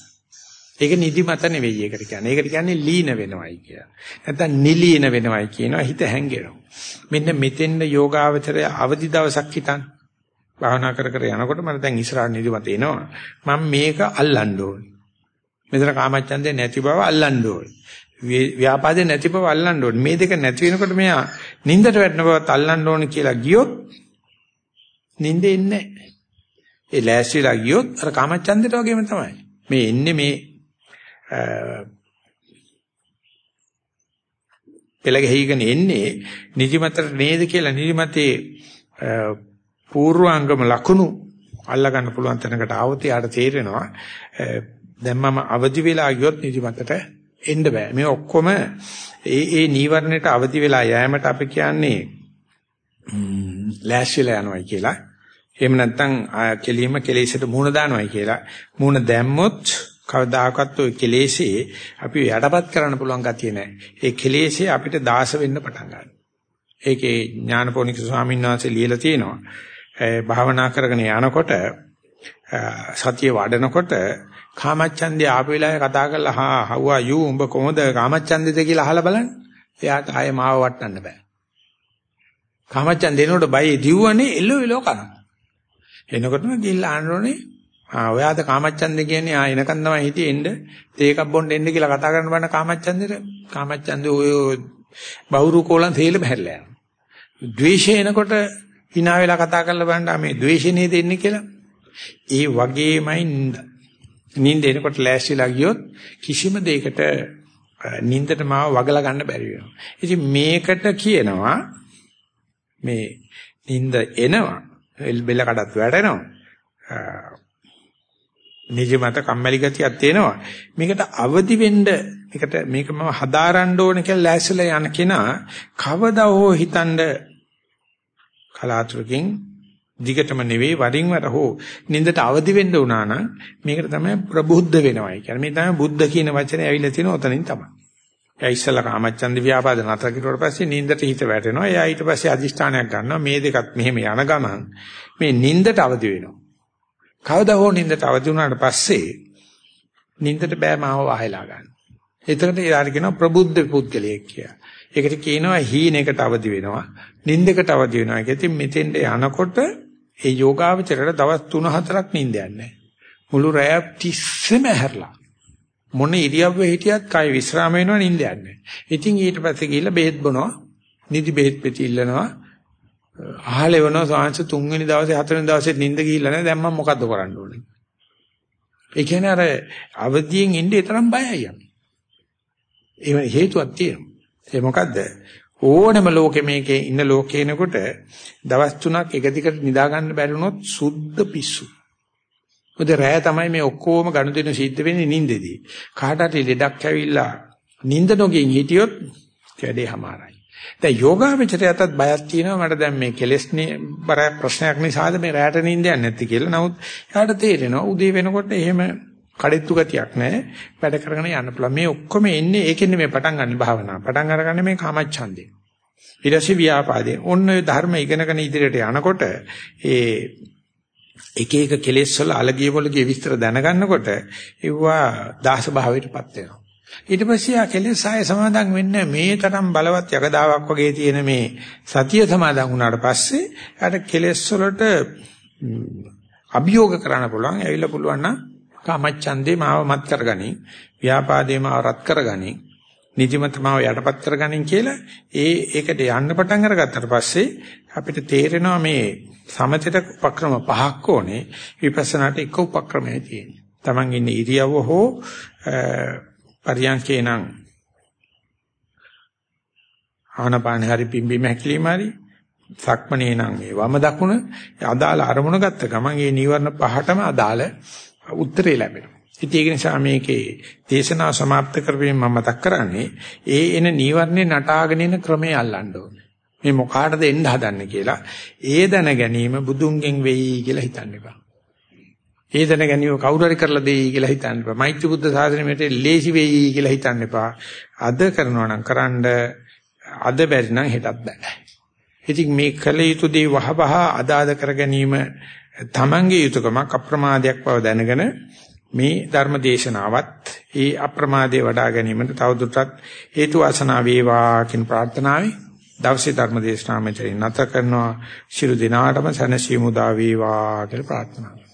ඒක නිදිමත නෙවෙයි ඒකට කියන්නේ. ඒකට කියන්නේ ලීන වෙනවයි කියලා. නැත්නම් නිලීන වෙනවයි කියනවා හිත හැංගෙනවා. මෙන්න මෙතෙන්ද යෝගාවචරය අවදි දවසක් හිටන් භාවනා කර කර යනකොට මම දැන් ඉස්සරහ නිදිමත එනවා. මම මේක අල්ලන්න ඕනේ. මෙතන කාමච්ඡන්දේ නැති බව අල්ලන්න ඕනේ. ව්‍යාපාදේ නැති බව අල්ලන්න ඕනේ. මේ දෙක නැති වෙනකොට මෙයා නින්දට වැටෙන බවත් අල්ලන්න ඕනේ කියලා ගියොත් නින්දේ ඉන්නේ නැහැ. ඒ ලෑස්තිලා ගියොත් අර කාමච්ඡන්දේට වගේම තමයි. මේ එන්නේ මේ පෙළ ගහීගෙන එන්නේ නිදිමතට නේද කියලා නිදිමතේ පූර්වාංගම ලකුණු අල්ලා ගන්න පුළුවන් තැනකට ආවොත් යාට තේරෙනවා දැන් මම අවදි වෙලා ගියොත් නිදිමතට එන්න බෑ. මේ ඔක්කොම ඒ ඒ නීවරණයට අවදි වෙලා යෑමට අපි කියන්නේ ලෑස්තිලා යනවායි කියලා. එහෙම නැත්නම් කෙලීම කෙලෙසට මුහුණ දානවායි කියලා. මුහුණ දැම්මොත් කවදාකවත් ওই කෙලෙසේ අපි යටපත් කරන්න පුළුවන් ගතිය නැහැ. ඒ කෙලෙසේ අපිට දාස වෙන්න පටන් ගන්නවා. ඒකේ ඥානපෝනික ස්වාමීන් වහන්සේ ලියලා තියෙනවා. භාවනා කරගෙන යනකොට සතිය වඩනකොට කාමච්ඡන්දේ ආපු වෙලාවේ කතා කරලා හා how are you උඹ කොහොමද කාමච්ඡන්දේද කියලා අහලා බලන්න. එයාට ආයේ මාව වටන්න බෑ. කාමච්ඡන්දේ එනකොට බයි දිව්වනේ එළෝ එළෝ කරනවා. එනකොටම ගිහිල්ලා ආනෝනේ ආ ඔයාද කාමච්ඡන්ද කියන්නේ ආ එනකන් තමයි හිටියේ එන්න. තේකක් බොන්න එන්න කියලා කතා කරන්න බෑ කාමච්ඡන්දේට. කාමච්ඡන්දේ ඔය බහුරු කෝලන් තේලෙම හැරලා යනවා. ද්වේෂය එනකොට hina වෙලා කතා කරලා බලන්න මේ ද්වේෂය නේද එන්නේ කියලා. ඒ වගේමයි නිින්ද. එනකොට ලෑස්තිලා ගියොත් කිසිම දෙයකට නිින්දට මාව වගලා ගන්න බැරි වෙනවා. ඉතින් මේකට කියනවා මේ නිින්ද එනවා බෙල්ල කඩත් වැටෙනවා. නිජමත කම්මැලි ගතියක් තියෙනවා. මේකට අවදි වෙන්න මේකට මේක මම හදාරන්න ඕන කියලා ලෑස්තිලා යන කෙනා කවදා හෝ හිතනද කලාතුරකින් දිගටම නෙවෙයි වරින් වර හෝ නින්දට අවදි වෙන්න උනා නම් මේකට තමයි ප්‍රබුද්ධ වෙනවයි කියන්නේ. මේ තමයි බුද්ධ කියන වචනේ ඇවිල්ලා තියෙන උතනින් තමයි. එයා ඉස්සලා කාමච්ඡන්ද ව්‍යාපාද නතර කිරුවට පස්සේ නින්දට හිත වැටෙනවා. එයා ඊට පස්සේ අදිෂ්ඨානයක් ගන්නවා. මේ දෙකත් මෙහෙම යන ගමන් මේ නින්දට අවදි වෙනවා. කවදා හෝ නින්දට අවදි වුණාට පස්සේ නින්දට බෑ මාව වහලා ගන්න. එතකොට ඊළඟට කියනවා ප්‍රබුද්ධ පුද්ගලයෙක් කියලා. ඒකට කියනවා හීනෙකට අවදි වෙනවා. නින්දකට අවදි වෙනවා. ඉතින් මෙතෙන්ට යනකොට ඒ යෝගාවචරයට දවස් 3-4ක් නිින්ද යන්නේ මුළු රැය තිස්සෙම හැරලා. මොන ඉරියව්වේ හිටියත් කය විශ්‍රාම වෙනවා නිින්ද යන්නේ. ඉතින් ඊට පස්සේ ගිහිල්ලා බෙහෙත් බොනවා. නිදි බෙහෙත් පෙති ඉල්ලනවා. අහලේ වුණා සාංශ තුන්වෙනි දවසේ හතරවෙනි දවසේ නිින්ද ගිහිල්ලා නැහැ. දැන් මම මොකද්ද කරන්න ඕනේ? ඒ කියන්නේ අර අවදියෙන් ඉන්නේ තරම් බයයි යන්නේ ඒ හේතුවක් තියෙනවා. ඒ මොකද්ද? ඕනම ලෝකෙ මේකේ ඉන්න ලෝකේනකොට දවස් තුනක් එක දිගට නිදා ගන්න බැරි වුණොත් සුද්ධ පිස්සු. මොකද රෑ තමයි මේ ඔක්කොම ගනුදෙනු සිද්ධ වෙන්නේ නිින්දෙදී. කාට හරි ලෙඩක් ඇවිල්ලා නිින්ද නොගෙන් හිටියොත් කැඩේ හැමාරයි. දැන් යෝගාවචරයටත් බයක් තියෙනවා මට දැන් මේ කෙලෙස් බර ප්‍රශ්නයක් නිසාද මේ රැට නිින්ද යන්නේ නැති කියලා. නමුත් එයාට තේරෙනවා උදේ වෙනකොට එහෙම කඩਿੱතු ගතියක් නැහැ. වැඩ කරගෙන යන්න පුළුවන්. මේ ඔක්කොම එන්නේ ඒකෙන්නේ මේ පටන් ගන්න භාවනාව. පටන් අරගන්නේ මේ කාමච්ඡන්දේ. ඊටසේ ව්‍යාපාදේ. ඔන්න ඔය ධර්ම ඉගෙනගෙන ඉදිරියට යනකොට ඒ එක එක කෙලෙස් වල අලගිය වලගේ විස්තර දැනගන්නකොට ඒවා දාස භාවයටපත් වෙනවා. ඊට පස්සේ ආ කෙලෙස් ආය සමාදන් වෙන්නේ මේ තරම් බලවත් යකදාවක් වගේ තියෙන මේ සතිය සමාදන් වුණාට පස්සේ යාට කෙලෙස් වලට අභියෝග කරන්න පුළුවන් ඇවිල්ලා පුළුවන් නම් කාමච්ඡන්දේ මාව මත් කරගනි ව්‍යාපාදේ මාව රත් කරගනි නිදිමත මාව යටපත් කරගනින් කියලා ඒ ඒකට යන්න පටන් අරගත්තට පස්සේ අපිට තේරෙනවා මේ සමතේට උපක්‍රම පහක් ඕනේ විපස්සනාට එක උපක්‍රමයක් තියෙනවා. Taman ඉන්නේ ඉරියව්ව හෝ පරියන්කේ නම් ආනපාන හරි පිම්බීම හැකිලිම හරි සක්මනේ නම් මේ වම දකුණ අදාළ අරමුණ ගත්ත ගමන් ඒ නීවරණ පහටම අදාළ උත්තරේ ලැබෙනවා. ඉතින් ඒක නිසා මේකේ දේශනාව સમાપ્ત කරපෙමින් මම මතක් කරන්නේ ඒ එන නීවරණේ නටාගෙන එන ක්‍රමය අල්ලන්න ඕනේ. මේ මොකාටද එන්න හදන්නේ කියලා ඒ දැන ගැනීම බුදුන්ගෙන් වෙයි කියලා හිතන්න එපා. ඒ දැන ගැනීම කවුරු හරි කරලා දෙයි කියලා හිතන්න එපා. මෛත්‍රී බුද්ධ සාසනය මෙතේ ලේසි වෙයි කියලා හිතන්න එපා. අද කරනවා නම් කරන්න අද බැරි නම් හෙටත් බෑ. ඉතින් මේ කල යුතු දේ වහවහ අදාද කර ගැනීම තමන්ගේ යුතුයකමක් අප්‍රමාදයක් බව දැනගෙන මේ ධර්ම දේශනාවත් ඒ අප්‍රමාදයේ වඩා ගැනීමට තවදුරටත් හේතු වාසනා වේවා කියන ප්‍රාර්ථනාවයි දවසේ ධර්ම දේශනාව මෙතනින් නැත කරනවා ශිරු දිනාටම සනසීමු දා වේවා කියලා ප්‍රාර්ථනා